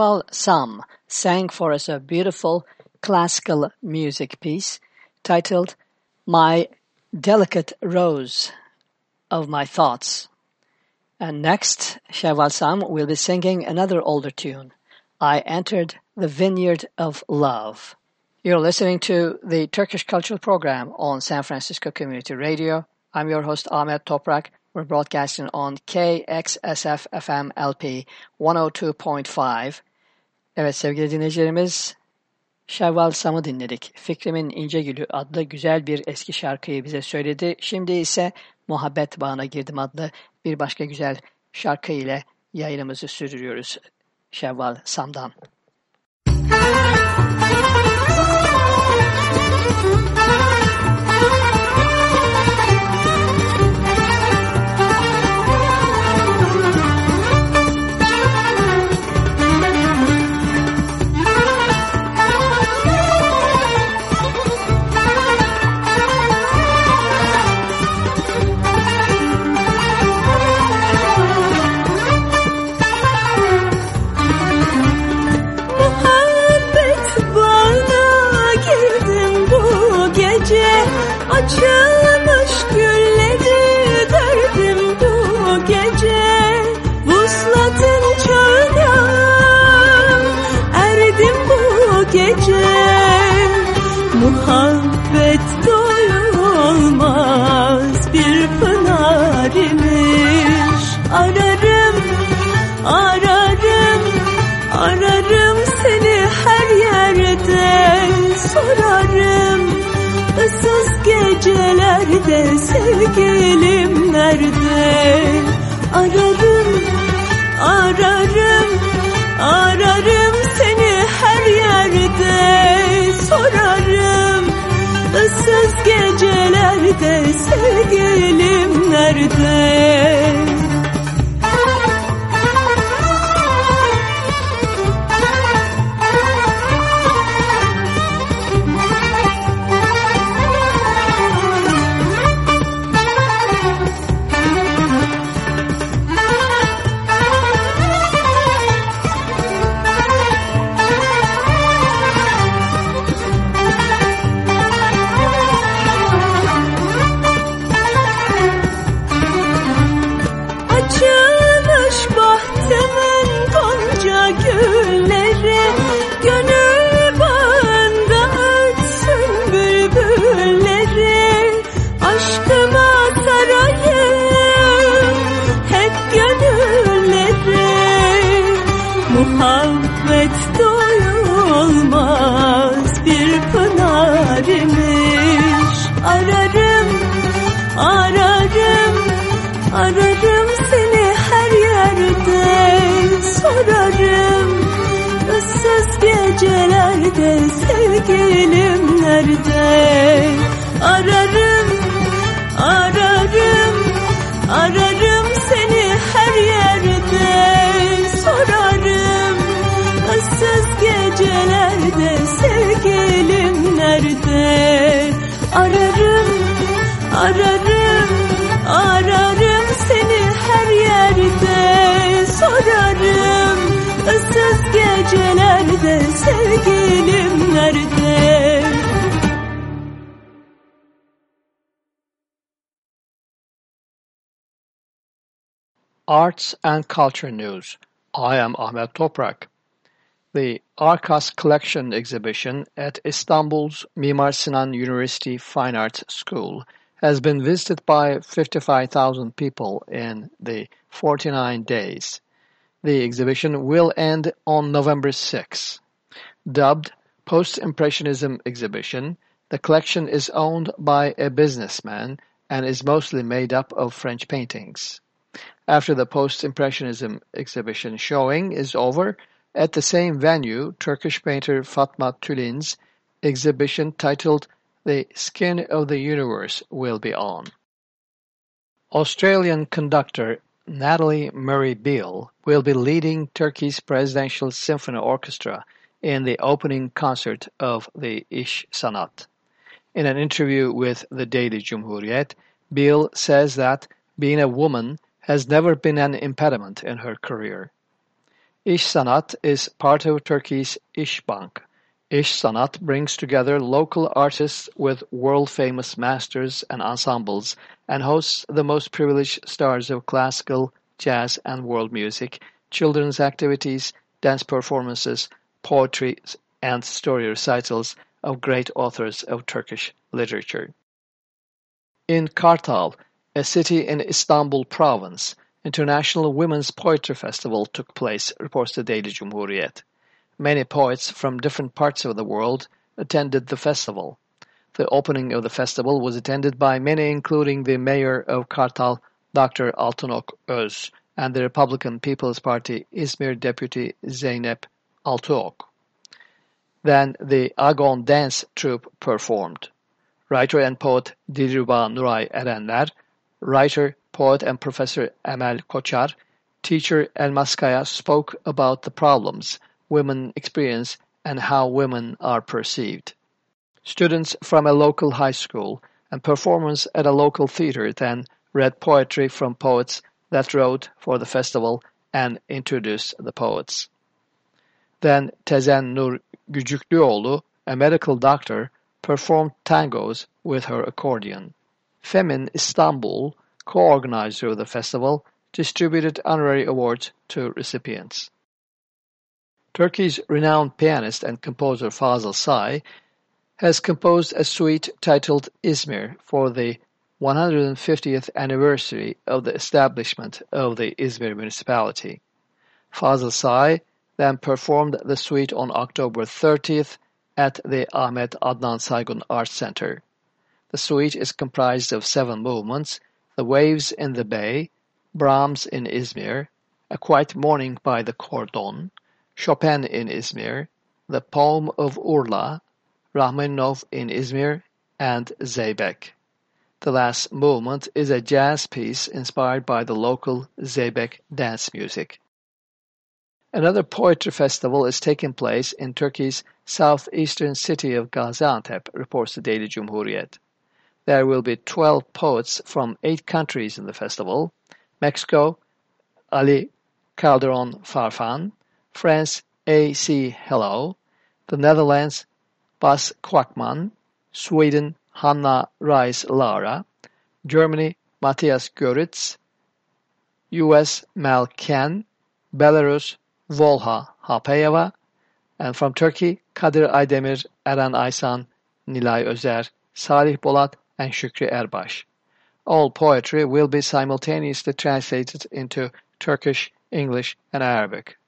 Şevval Sam sang for us a beautiful classical music piece titled My Delicate Rose of My Thoughts. And next, Şevval Sam will be singing another older tune, I Entered the Vineyard of Love. You're listening to the Turkish Cultural Program on San Francisco Community Radio. I'm your host Ahmet Toprak. We're broadcasting on KXSF FM LP 102.5. Evet sevgili dinleyicilerimiz Şevval Sam'ı dinledik. Fikrimin İnce Gülü adlı güzel bir eski şarkıyı bize söyledi. Şimdi ise Muhabbet Bağına Girdim adlı bir başka güzel şarkı ile yayınımızı sürdürüyoruz. Şevval Sam'dan. nerede sevgilim nerede? Ararım ararım ararım seni her yerde. Sorarım ıssız gecelerde sevgilim nerede Ararım ararım ararım seni her yerde. Sorarım ıssız gecelerde sevgilim nerede? Ararım ararım ararım seni her yerde. Sorarım ıssız gecelerde sevgilim nerede Arts and Culture News. I am Ahmet Toprak. The Arkas Collection exhibition at Istanbul's Mimar Sinan University Fine Arts School has been visited by 55,000 people in the 49 days. The exhibition will end on November 6. Dubbed Post-Impressionism Exhibition, the collection is owned by a businessman and is mostly made up of French paintings. After the Post-Impressionism exhibition showing is over, at the same venue, Turkish painter Fatma Tülin's exhibition titled The Skin of the Universe will be on. Australian conductor Natalie Murray Beale will be leading Turkey's Presidential Symphony Orchestra in the opening concert of the İş Sanat. In an interview with the Daily Cumhuriyet, Beale says that being a woman has never been an impediment in her career. İş Sanat is part of Turkey's Ish Bank. İş Sanat brings together local artists with world-famous masters and ensembles and hosts the most privileged stars of classical, jazz and world music, children's activities, dance performances, poetry and story recitals of great authors of Turkish literature. In Kartal, a city in Istanbul province, International Women's Poetry Festival took place, reports the Daily Cumhuriyet. Many poets from different parts of the world attended the festival. The opening of the festival was attended by many including the mayor of Kartal, Dr. Altınok Öz, and the Republican People's Party İzmir deputy Zeynep Altıok. Then the Agon Dance Troupe performed. Writer and poet Dilruba Nuray Erenler, writer, poet and professor Emel Koçar, teacher Elmaskaya spoke about the problems women experience and how women are perceived. Students from a local high school and performers at a local theater then read poetry from poets that wrote for the festival and introduced the poets. Then Tezen Nur Gücüklüoğlu, a medical doctor, performed tangos with her accordion. Femin Istanbul, co-organizer of the festival, distributed honorary awards to recipients. Turkey's renowned pianist and composer Fazıl Say has composed a suite titled Izmir for the 150th anniversary of the establishment of the Izmir municipality. Fazıl Say then performed the suite on October 30th at the Ahmet Adnan Saygun Arts Center. The suite is comprised of seven movements, The Waves in the Bay, Brahms in Izmir, A Quiet Morning by the Cordon, Chopin in Izmir, The Poem of Urla, Rachmaninoff in Izmir, and Zeybek. The last movement is a jazz piece inspired by the local Zeybek dance music. Another poetry festival is taking place in Turkey's southeastern city of Gaziantep, reports the Daily Cumhuriyet. There will be 12 poets from eight countries in the festival, Mexico, Ali Calderon Farfan, France, A. C. Hello, the Netherlands, Bas Kwakman, Sweden, Hanna Rice Lara, Germany, Matthias Göritz, US, Mal Ken, Belarus, Volha Hapeyeva, and from Turkey, Kadir Aydemir, Eren Aysan, Nilay Özer, Salih Bolat, and Şükrü Erbaş. All poetry will be simultaneously translated into Turkish, English, and Arabic.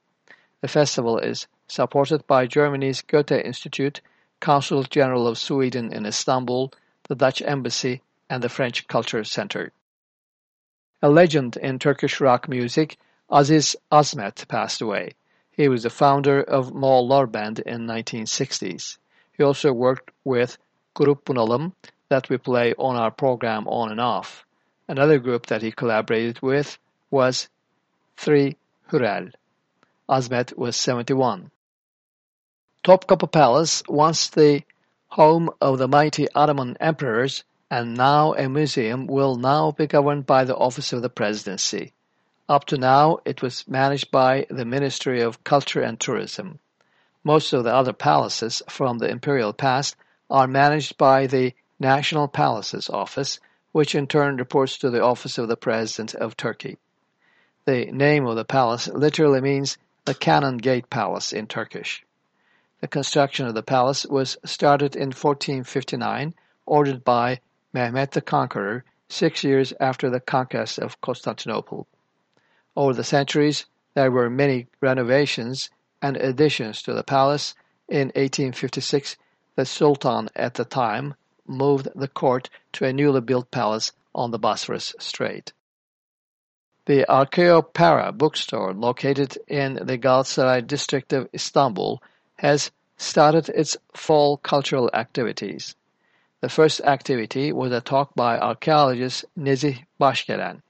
The festival is supported by Germany's Goethe Institute, Consul General of Sweden in Istanbul, the Dutch Embassy, and the French Culture Center. A legend in Turkish rock music, Aziz Azmet passed away. He was the founder of Moğollar Band in 1960s. He also worked with Grup Bunalım that we play on our program on and off. Another group that he collaborated with was Three Hürrel. Azmet was 71. Topkapı Palace, once the home of the mighty Ottoman emperors and now a museum, will now be governed by the Office of the Presidency. Up to now, it was managed by the Ministry of Culture and Tourism. Most of the other palaces from the imperial past are managed by the National Palaces Office, which in turn reports to the Office of the President of Turkey. The name of the palace literally means the Cannon Gate Palace in Turkish. The construction of the palace was started in 1459, ordered by Mehmet the Conqueror, six years after the conquest of Constantinople. Over the centuries, there were many renovations and additions to the palace. In 1856, the Sultan at the time moved the court to a newly built palace on the Bosphorus Strait. The Arkeopara bookstore, located in the Galatasaray district of Istanbul, has started its fall cultural activities. The first activity was a talk by archaeologist Nezih Başgelen.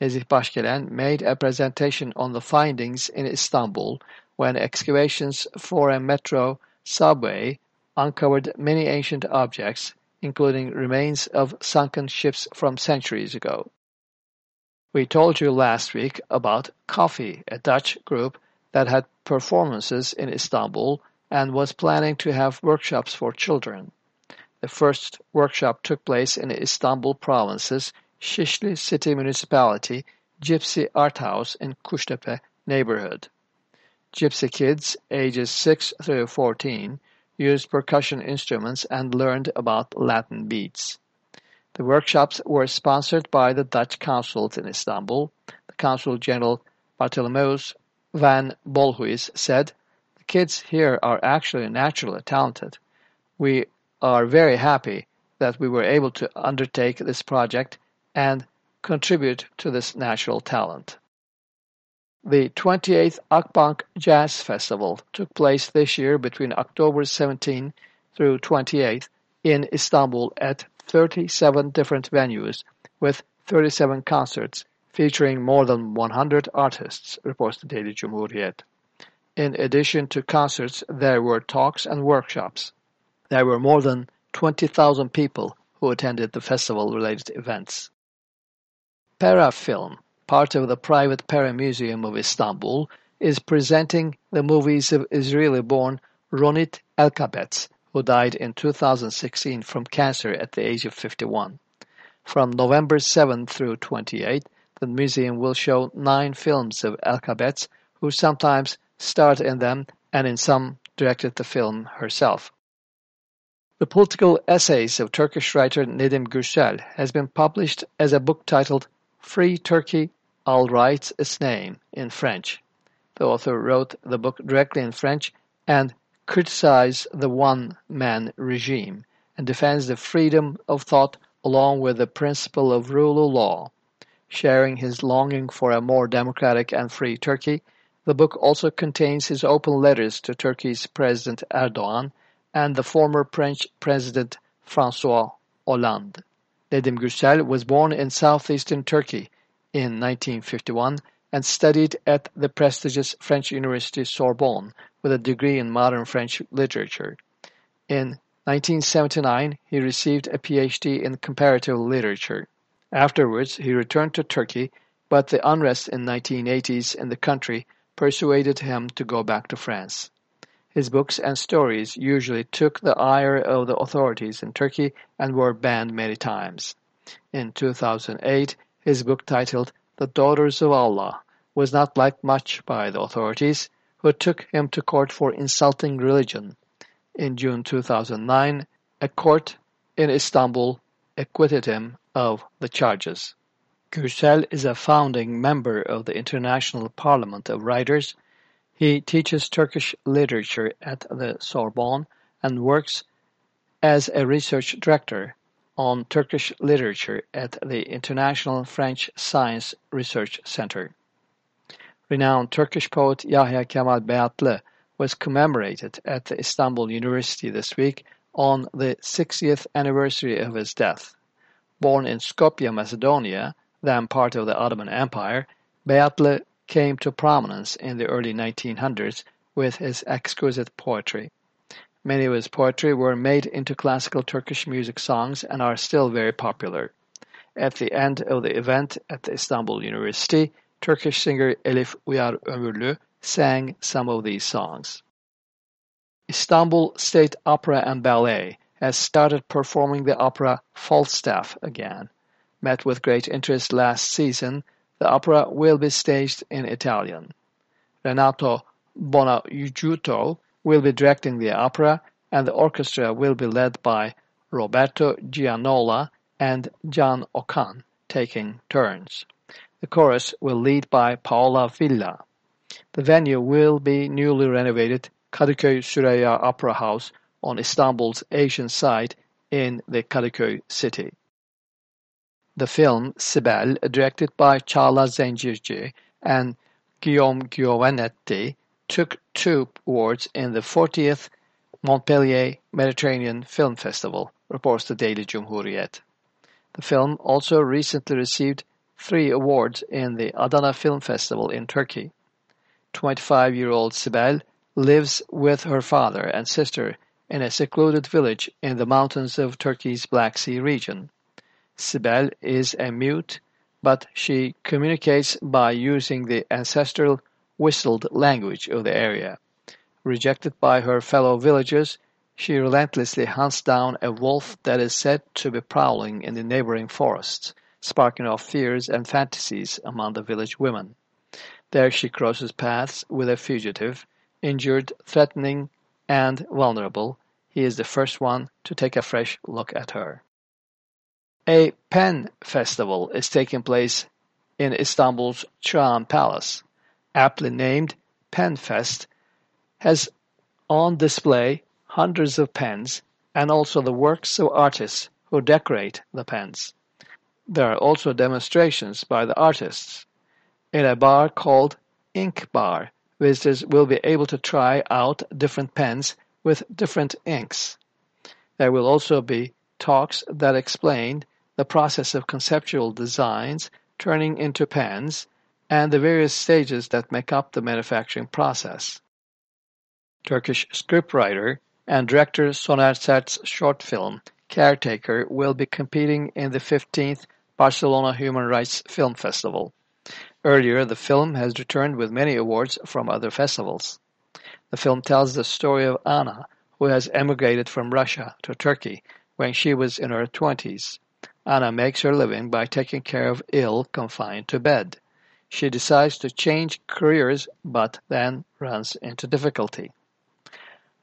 Nezih Başgelen made a presentation on the findings in Istanbul when excavations for a metro subway uncovered many ancient objects, including remains of sunken ships from centuries ago. We told you last week about Coffee, a Dutch group that had performances in Istanbul and was planning to have workshops for children. The first workshop took place in Istanbul province's Şişli City Municipality Gypsy Art House in Kuştepe neighborhood. Gypsy kids ages 6 through 14 used percussion instruments and learned about Latin beats. The workshops were sponsored by the Dutch consulate in Istanbul. The consul general Bartholomeus van Bolhuis said, The kids here are actually naturally talented. We are very happy that we were able to undertake this project and contribute to this natural talent. The 28th Akbank Jazz Festival took place this year between October 17 through 28 in Istanbul at 37 different venues with 37 concerts featuring more than 100 artists, reports the Daily Cumhuriyet. In addition to concerts, there were talks and workshops. There were more than 20,000 people who attended the festival-related events. Pera Film, part of the private Pera Museum of Istanbul, is presenting the movies of Israeli-born Ronit Elkabetz, who died in 2016 from cancer at the age of 51. From November 7 through 28, the museum will show nine films of Elkabetz, who sometimes starred in them and in some directed the film herself. The political essays of Turkish writer Nedim Gürsel has been published as a book titled Free Turkey, I'll Write Its Name in French. The author wrote the book directly in French and criticized the one-man regime and defends the freedom of thought along with the principle of rule of law. Sharing his longing for a more democratic and free Turkey, the book also contains his open letters to Turkey's President Erdogan and the former French President François Hollande. Nedim Gürsel was born in southeastern Turkey in 1951 and studied at the prestigious French university Sorbonne with a degree in modern French literature. In 1979, he received a PhD in comparative literature. Afterwards, he returned to Turkey, but the unrest in 1980s in the country persuaded him to go back to France. His books and stories usually took the ire of the authorities in Turkey and were banned many times. In 2008, his book titled The Daughters of Allah was not liked much by the authorities, who took him to court for insulting religion. In June 2009, a court in Istanbul acquitted him of the charges. Gürsel is a founding member of the International Parliament of Writers he teaches Turkish literature at the Sorbonne and works as a research director on Turkish literature at the International French Science Research Center. Renowned Turkish poet Yahya Kemal Beyatlı was commemorated at Istanbul University this week on the 60th anniversary of his death. Born in Skopje, Macedonia, then part of the Ottoman Empire, Beyatlı came to prominence in the early 1900s with his exquisite poetry. Many of his poetry were made into classical Turkish music songs and are still very popular. At the end of the event at the Istanbul University, Turkish singer Elif Uyar Ömürlü sang some of these songs. Istanbul State Opera and Ballet has started performing the opera Falstaff again. Met with great interest last season, the opera will be staged in Italian. Renato Buonaiuto will be directing the opera and the orchestra will be led by Roberto Gianola and Can Okan, taking turns. The chorus will lead by Paola Villa. The venue will be newly renovated Kadıköy Süreyya Opera House on Istanbul's Asian side in the Kadıköy city. The film Sibel, directed by Çağla Zencirci and Guillaume Giovannetti, took two awards in the 40th Montpellier Mediterranean Film Festival, reports the Daily Cumhuriyet. The film also recently received three awards in the Adana Film Festival in Turkey. 25-year-old Sibel lives with her father and sister in a secluded village in the mountains of Turkey's Black Sea region. Sibel is a mute, but she communicates by using the ancestral whistled language of the area. Rejected by her fellow villagers, she relentlessly hunts down a wolf that is said to be prowling in the neighboring forests, sparking off fears and fantasies among the village women. There she crosses paths with a fugitive, injured, threatening, and vulnerable. He is the first one to take a fresh look at her. A pen festival is taking place in Istanbul's Çırağan Palace, aptly named Penfest, has on display hundreds of pens and also the works of artists who decorate the pens. There are also demonstrations by the artists. In a bar called Ink Bar, visitors will be able to try out different pens with different inks. There will also be talks that explain the process of conceptual designs turning into pens and the various stages that make up the manufacturing process. Turkish scriptwriter and director Soner Sert's short film Caretaker will be competing in the 15th Barcelona Human Rights Film Festival. Earlier, the film has returned with many awards from other festivals. The film tells the story of Anna, who has emigrated from Russia to Turkey when she was in her twenties. Anna makes her living by taking care of ill confined to bed. She decides to change careers but then runs into difficulty.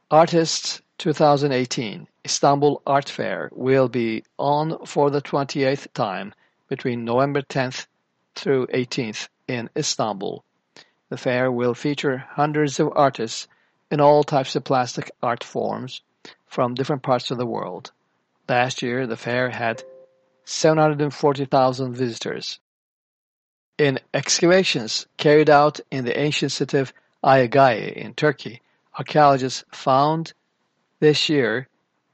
Artists 2018 Istanbul Art Fair will be on for the 28th time between November 10th through 18th in Istanbul. The fair will feature hundreds of artists in all types of plastic art forms from different parts of the world. Last year, the fair had 740,000 visitors. In excavations carried out in the ancient city of Ayagaye in Turkey, archaeologists found this year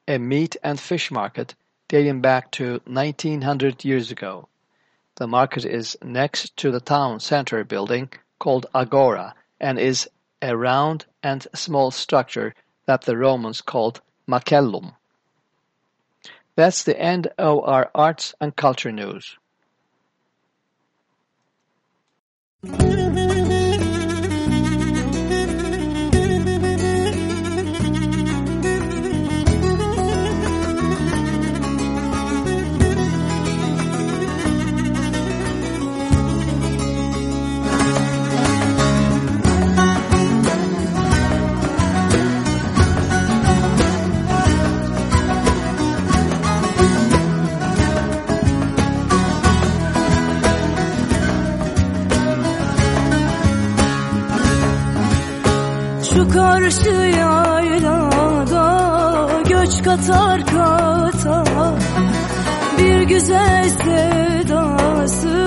a meat and fish market dating back to 1900 years ago. The market is next to the town center building called Agora and is a round and small structure that the Romans called Macellum. That's the end of our arts and culture news. Karşı yaylada göç katar katar Bir güzel sevdasız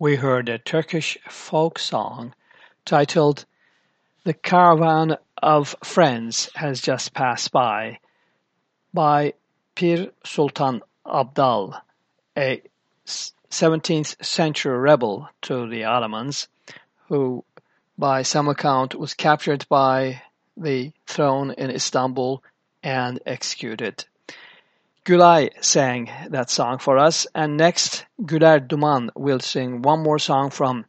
we heard a Turkish folk song titled The Caravan of Friends Has Just Passed By by Pir Sultan Abdal, a 17th century rebel to the Ottomans who by some account was captured by the throne in Istanbul and executed. Gülay sang that song for us, and next Güler Duman will sing one more song from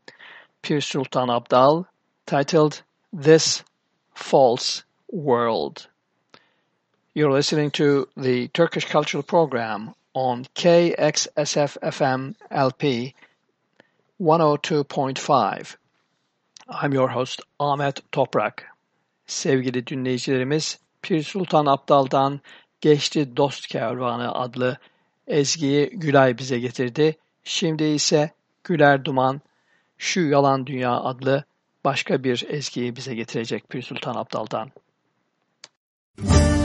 Pir Sultan Abdal titled This False World. You're listening to the Turkish Cultural Program on KXSF-FM LP 102.5. I'm your host Ahmet Toprak. Sevgili dinleyicilerimiz Pir Sultan Abdal'dan Geçti Dost Kervanı adlı ezgiyi Gülay bize getirdi. Şimdi ise Güler Duman Şu Yalan Dünya adlı başka bir ezgiyi bize getirecek Pir Sultan Abdal'dan. Şu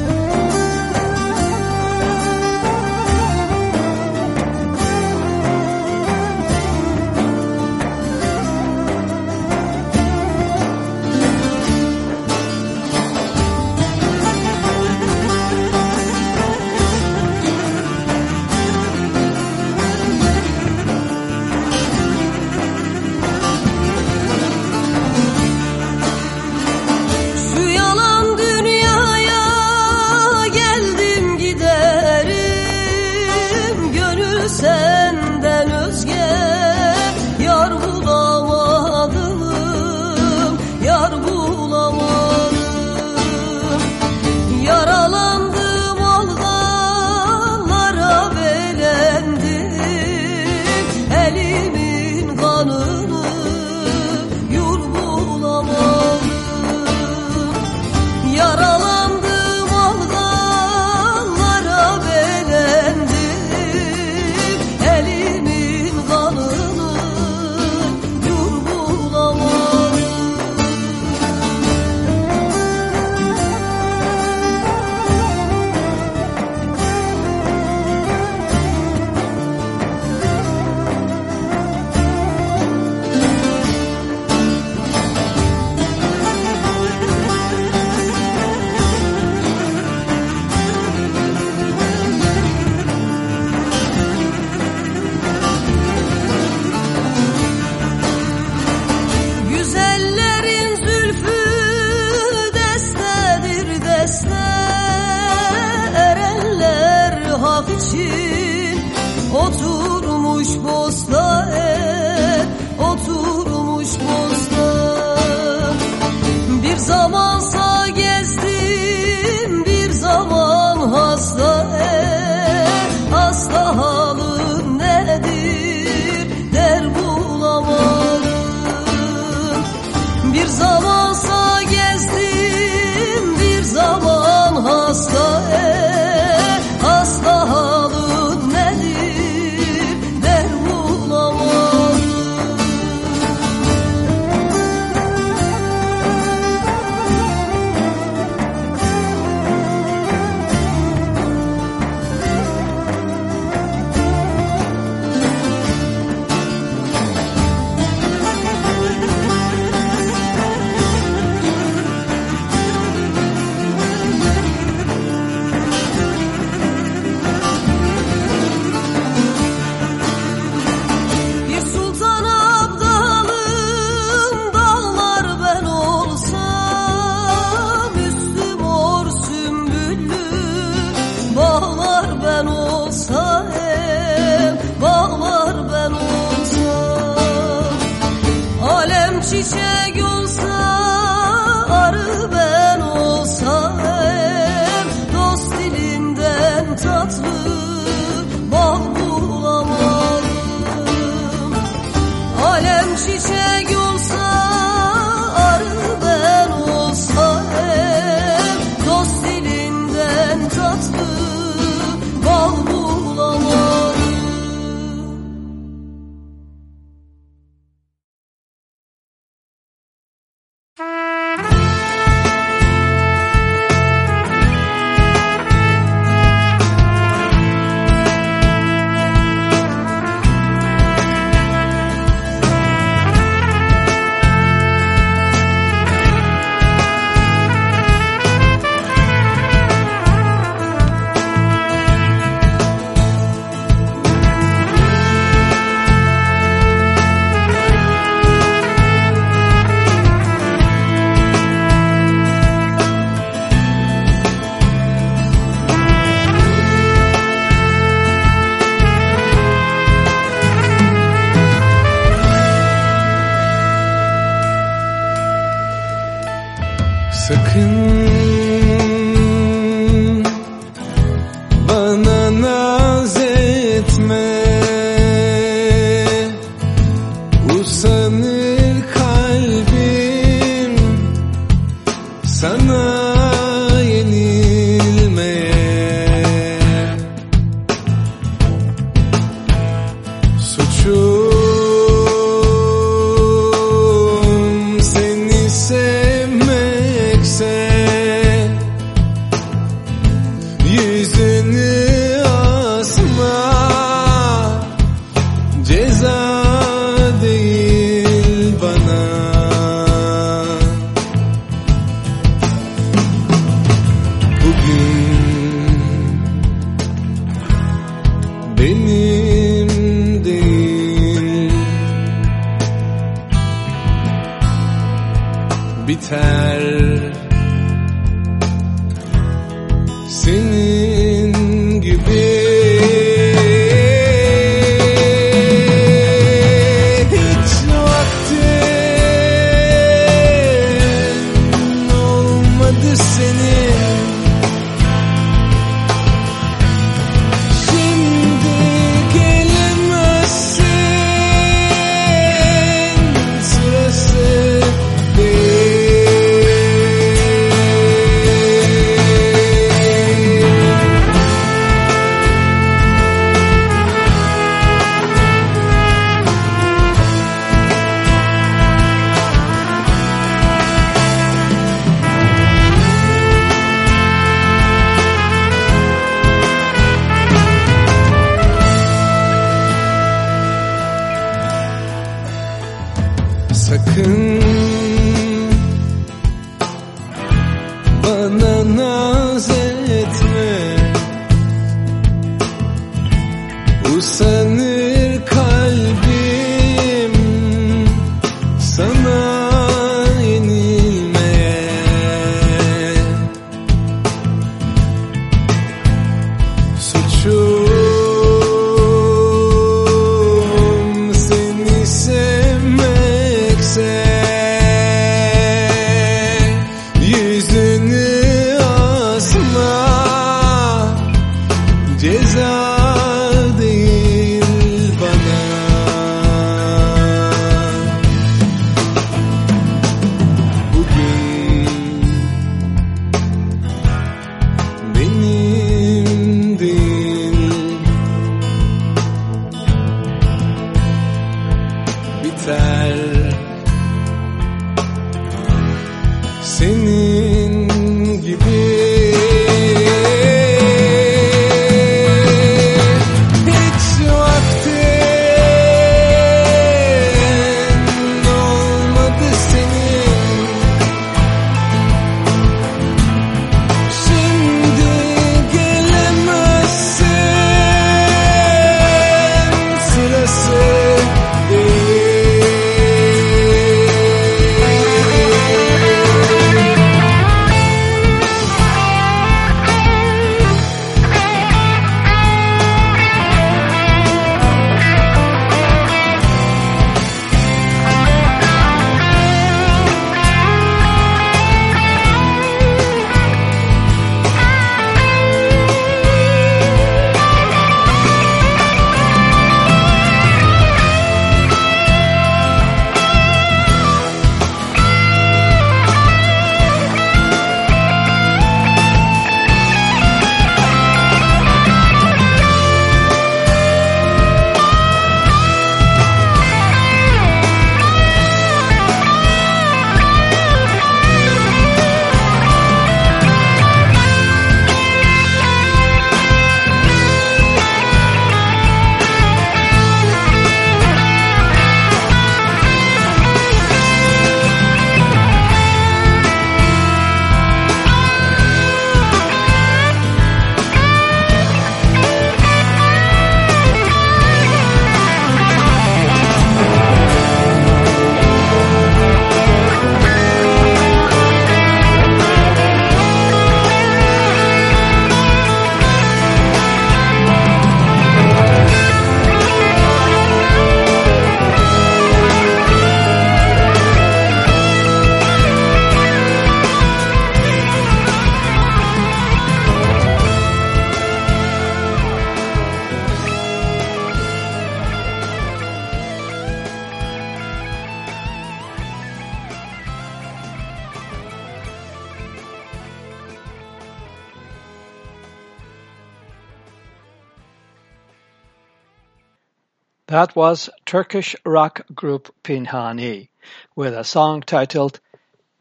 That was Turkish rock group Pinhani with a song titled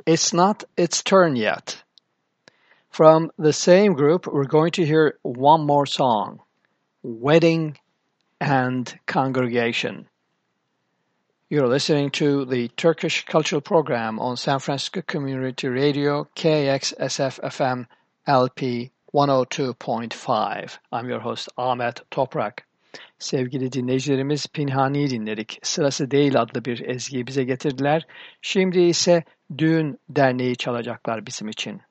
It's Not Its Turn Yet. From the same group, we're going to hear one more song, Wedding and Congregation. You're listening to the Turkish Cultural Program on San Francisco Community Radio, KXSF FM LP 102.5. I'm your host Ahmet Toprak. Sevgili dinleyicilerimiz Pinhani dinledik. Sırası değil adlı bir ezgiyi bize getirdiler. Şimdi ise Düğün Derneği çalacaklar bizim için.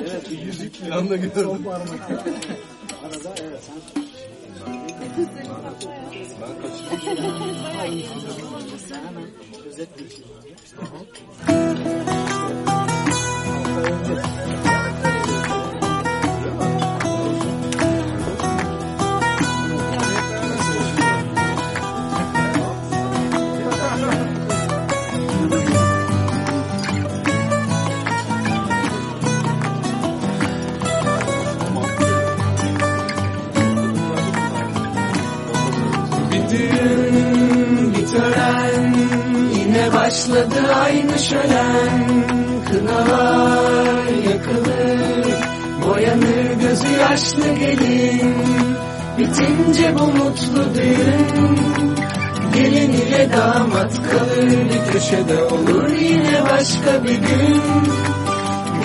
evet, yüzük da gördüm. Arada evet. Ben kaçırmışım. Bayağı iyi. Hemen özetleyeyim. Başladı aynı şölen. Kınalar yakılır Boyanır gözü yaşlı gelin. Bitince bu mutlu düğün Gelin ile damat kalır. Bir köşede olur yine başka bir gün.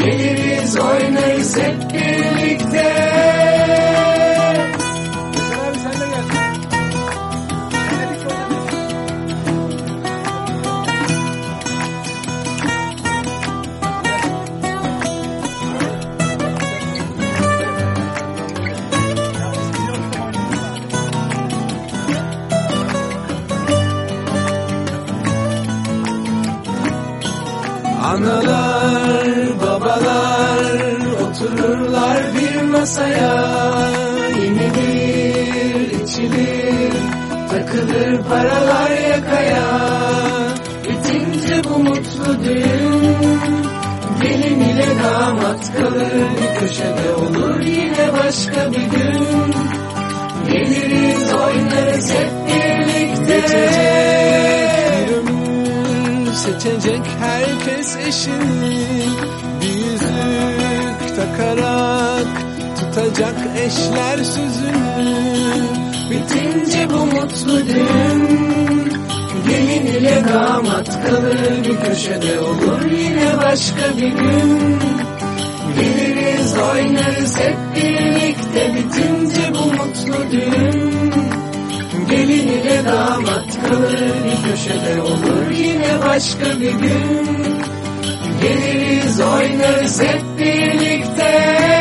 Geliriz oynarız hep birlikte masaya Yenilir, içilir, takılır paralar yakaya. Bitince bu mutlu düğün Gelin ile damat kalır. Bir köşede olur yine başka bir gün. Geliriz oynarız hep birlikte. Seçecek herkes eşini. Bir yüzük takarak tutacak eşler sözünü Bitince bu mutlu düğün Gelin ile damat kalır. Bir köşede olur yine başka bir gün. Geliriz oynarız hep birlikte. Bitince bu mutlu düğün Gelin ile damat kalır. Bir köşede olur yine başka bir gün. Geliriz oynarız hep birlikte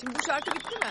Şimdi bu şarkı bitti mi?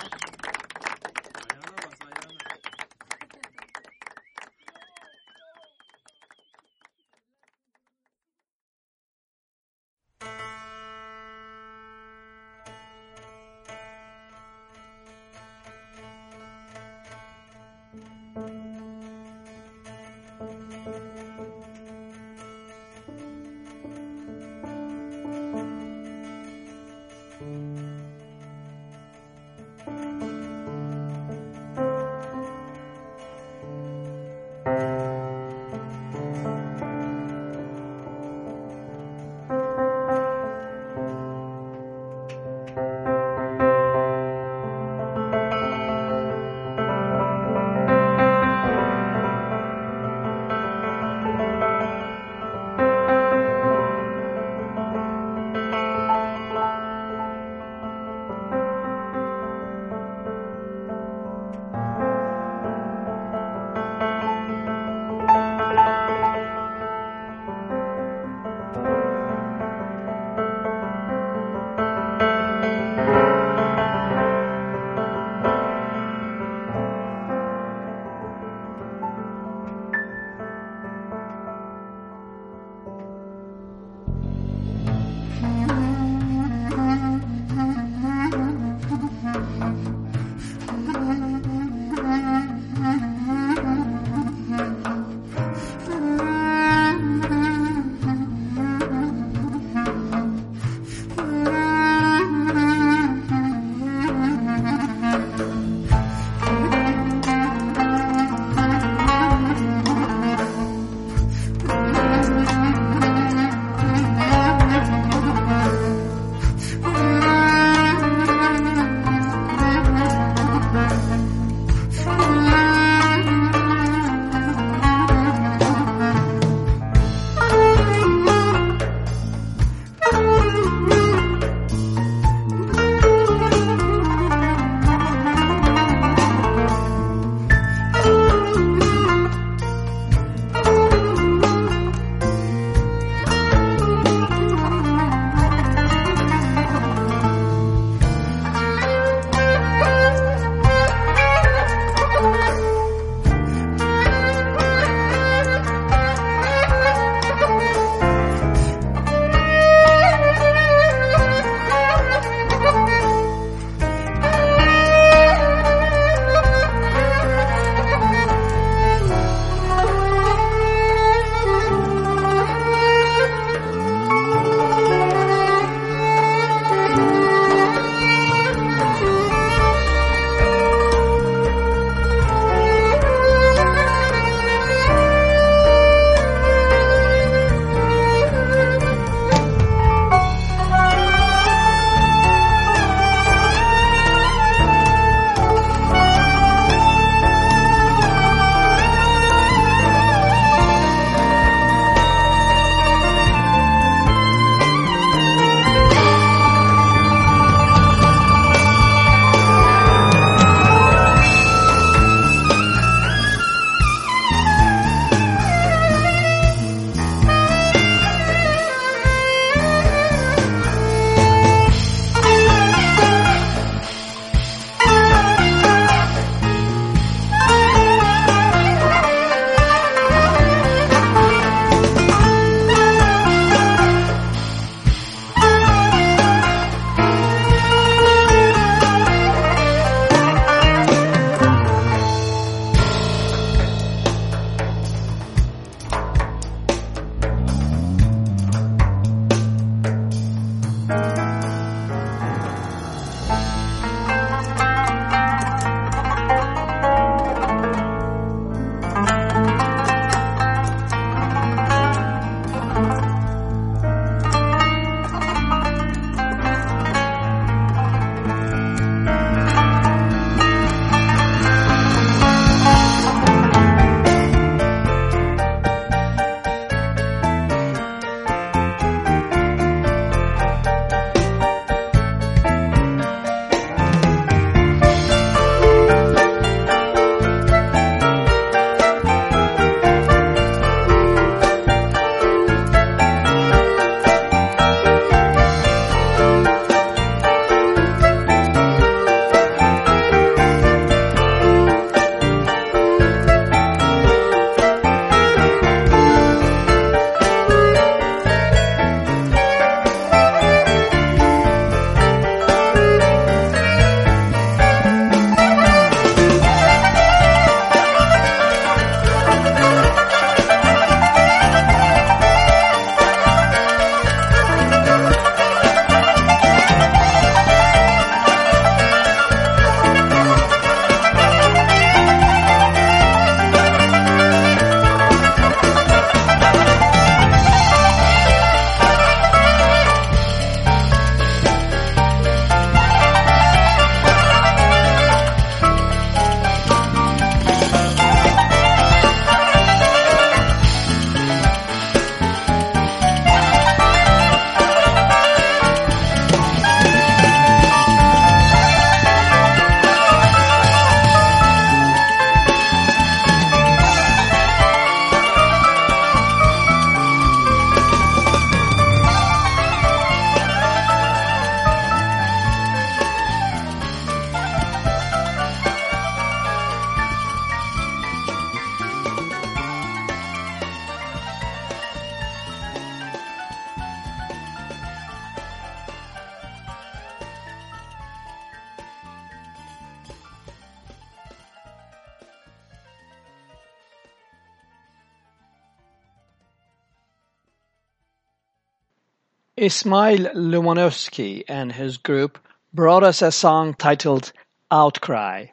Ismail Lumanovski and his group brought us a song titled Outcry.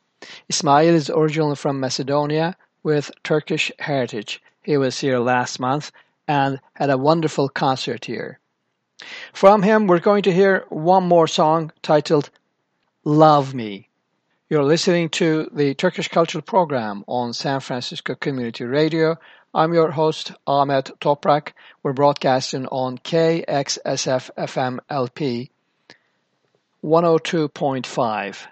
Ismail is originally from Macedonia with Turkish heritage. He was here last month and had a wonderful concert here. From him, we're going to hear one more song titled Love Me. You're listening to the Turkish Cultural Program on San Francisco Community Radio. I'm your host, Ahmet Toprak. We're broadcasting on KXSF FM LP 102.5.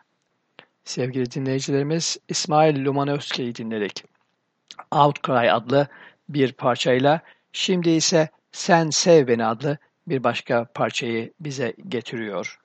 Sevgili dinleyicilerimiz, İsmail Lumanovski'yi dinledik. Outcry adlı bir parçayla, şimdi ise Sen Sev Beni adlı bir başka parçayı bize getiriyor.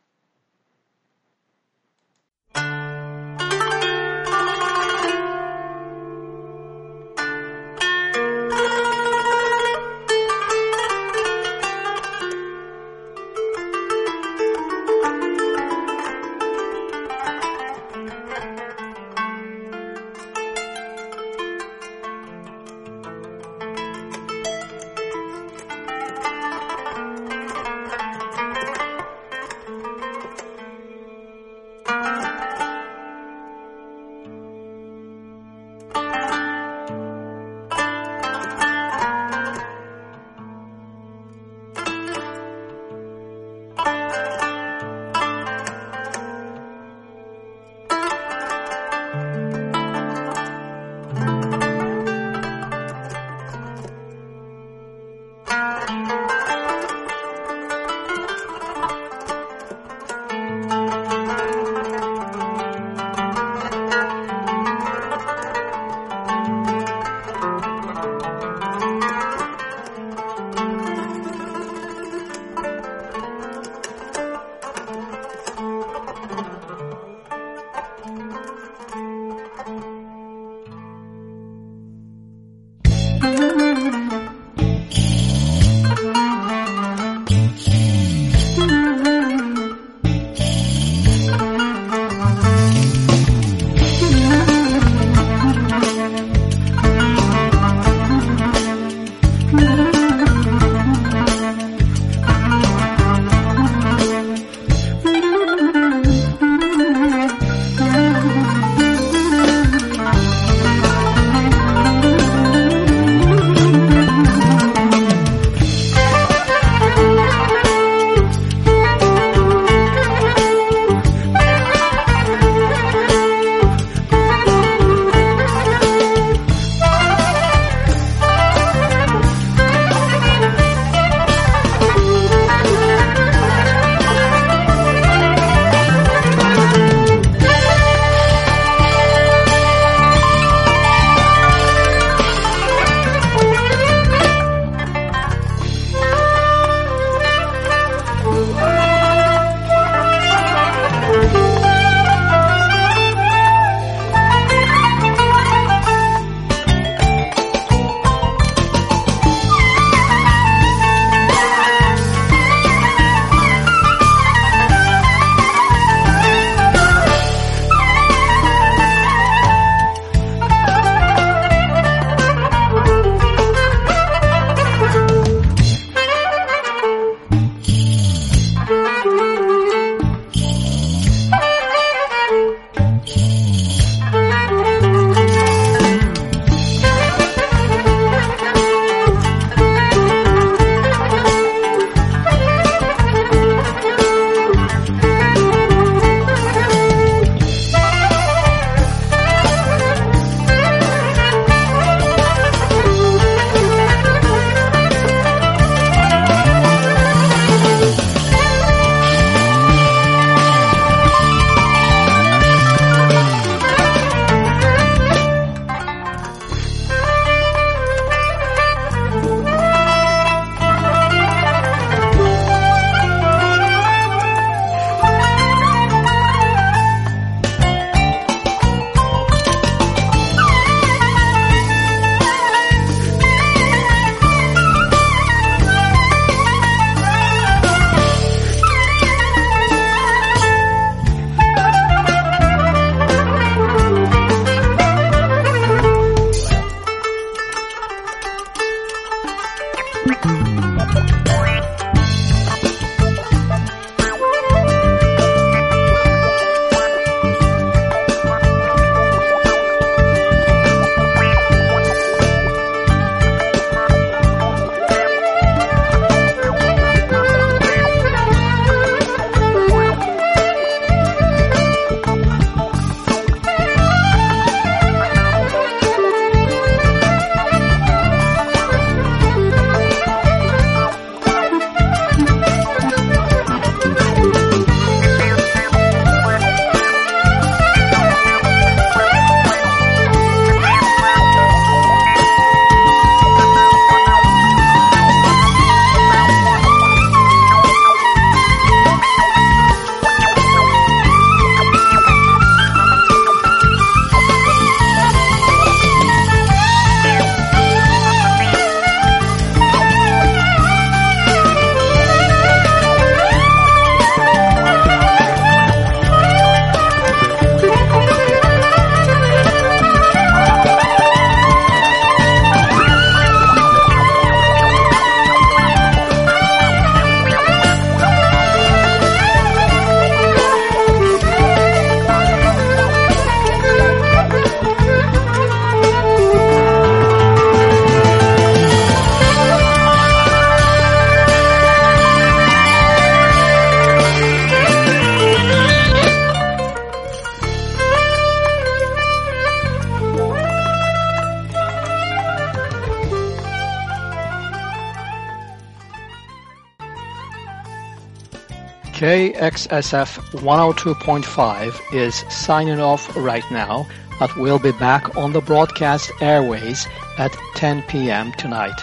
KXSF 102.5 is signing off right now, but we'll be back on the broadcast airways at 10 p.m. tonight.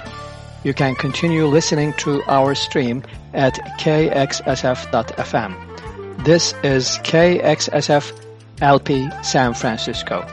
You can continue listening to our stream at kxsf.fm. This is KXSF LP San Francisco.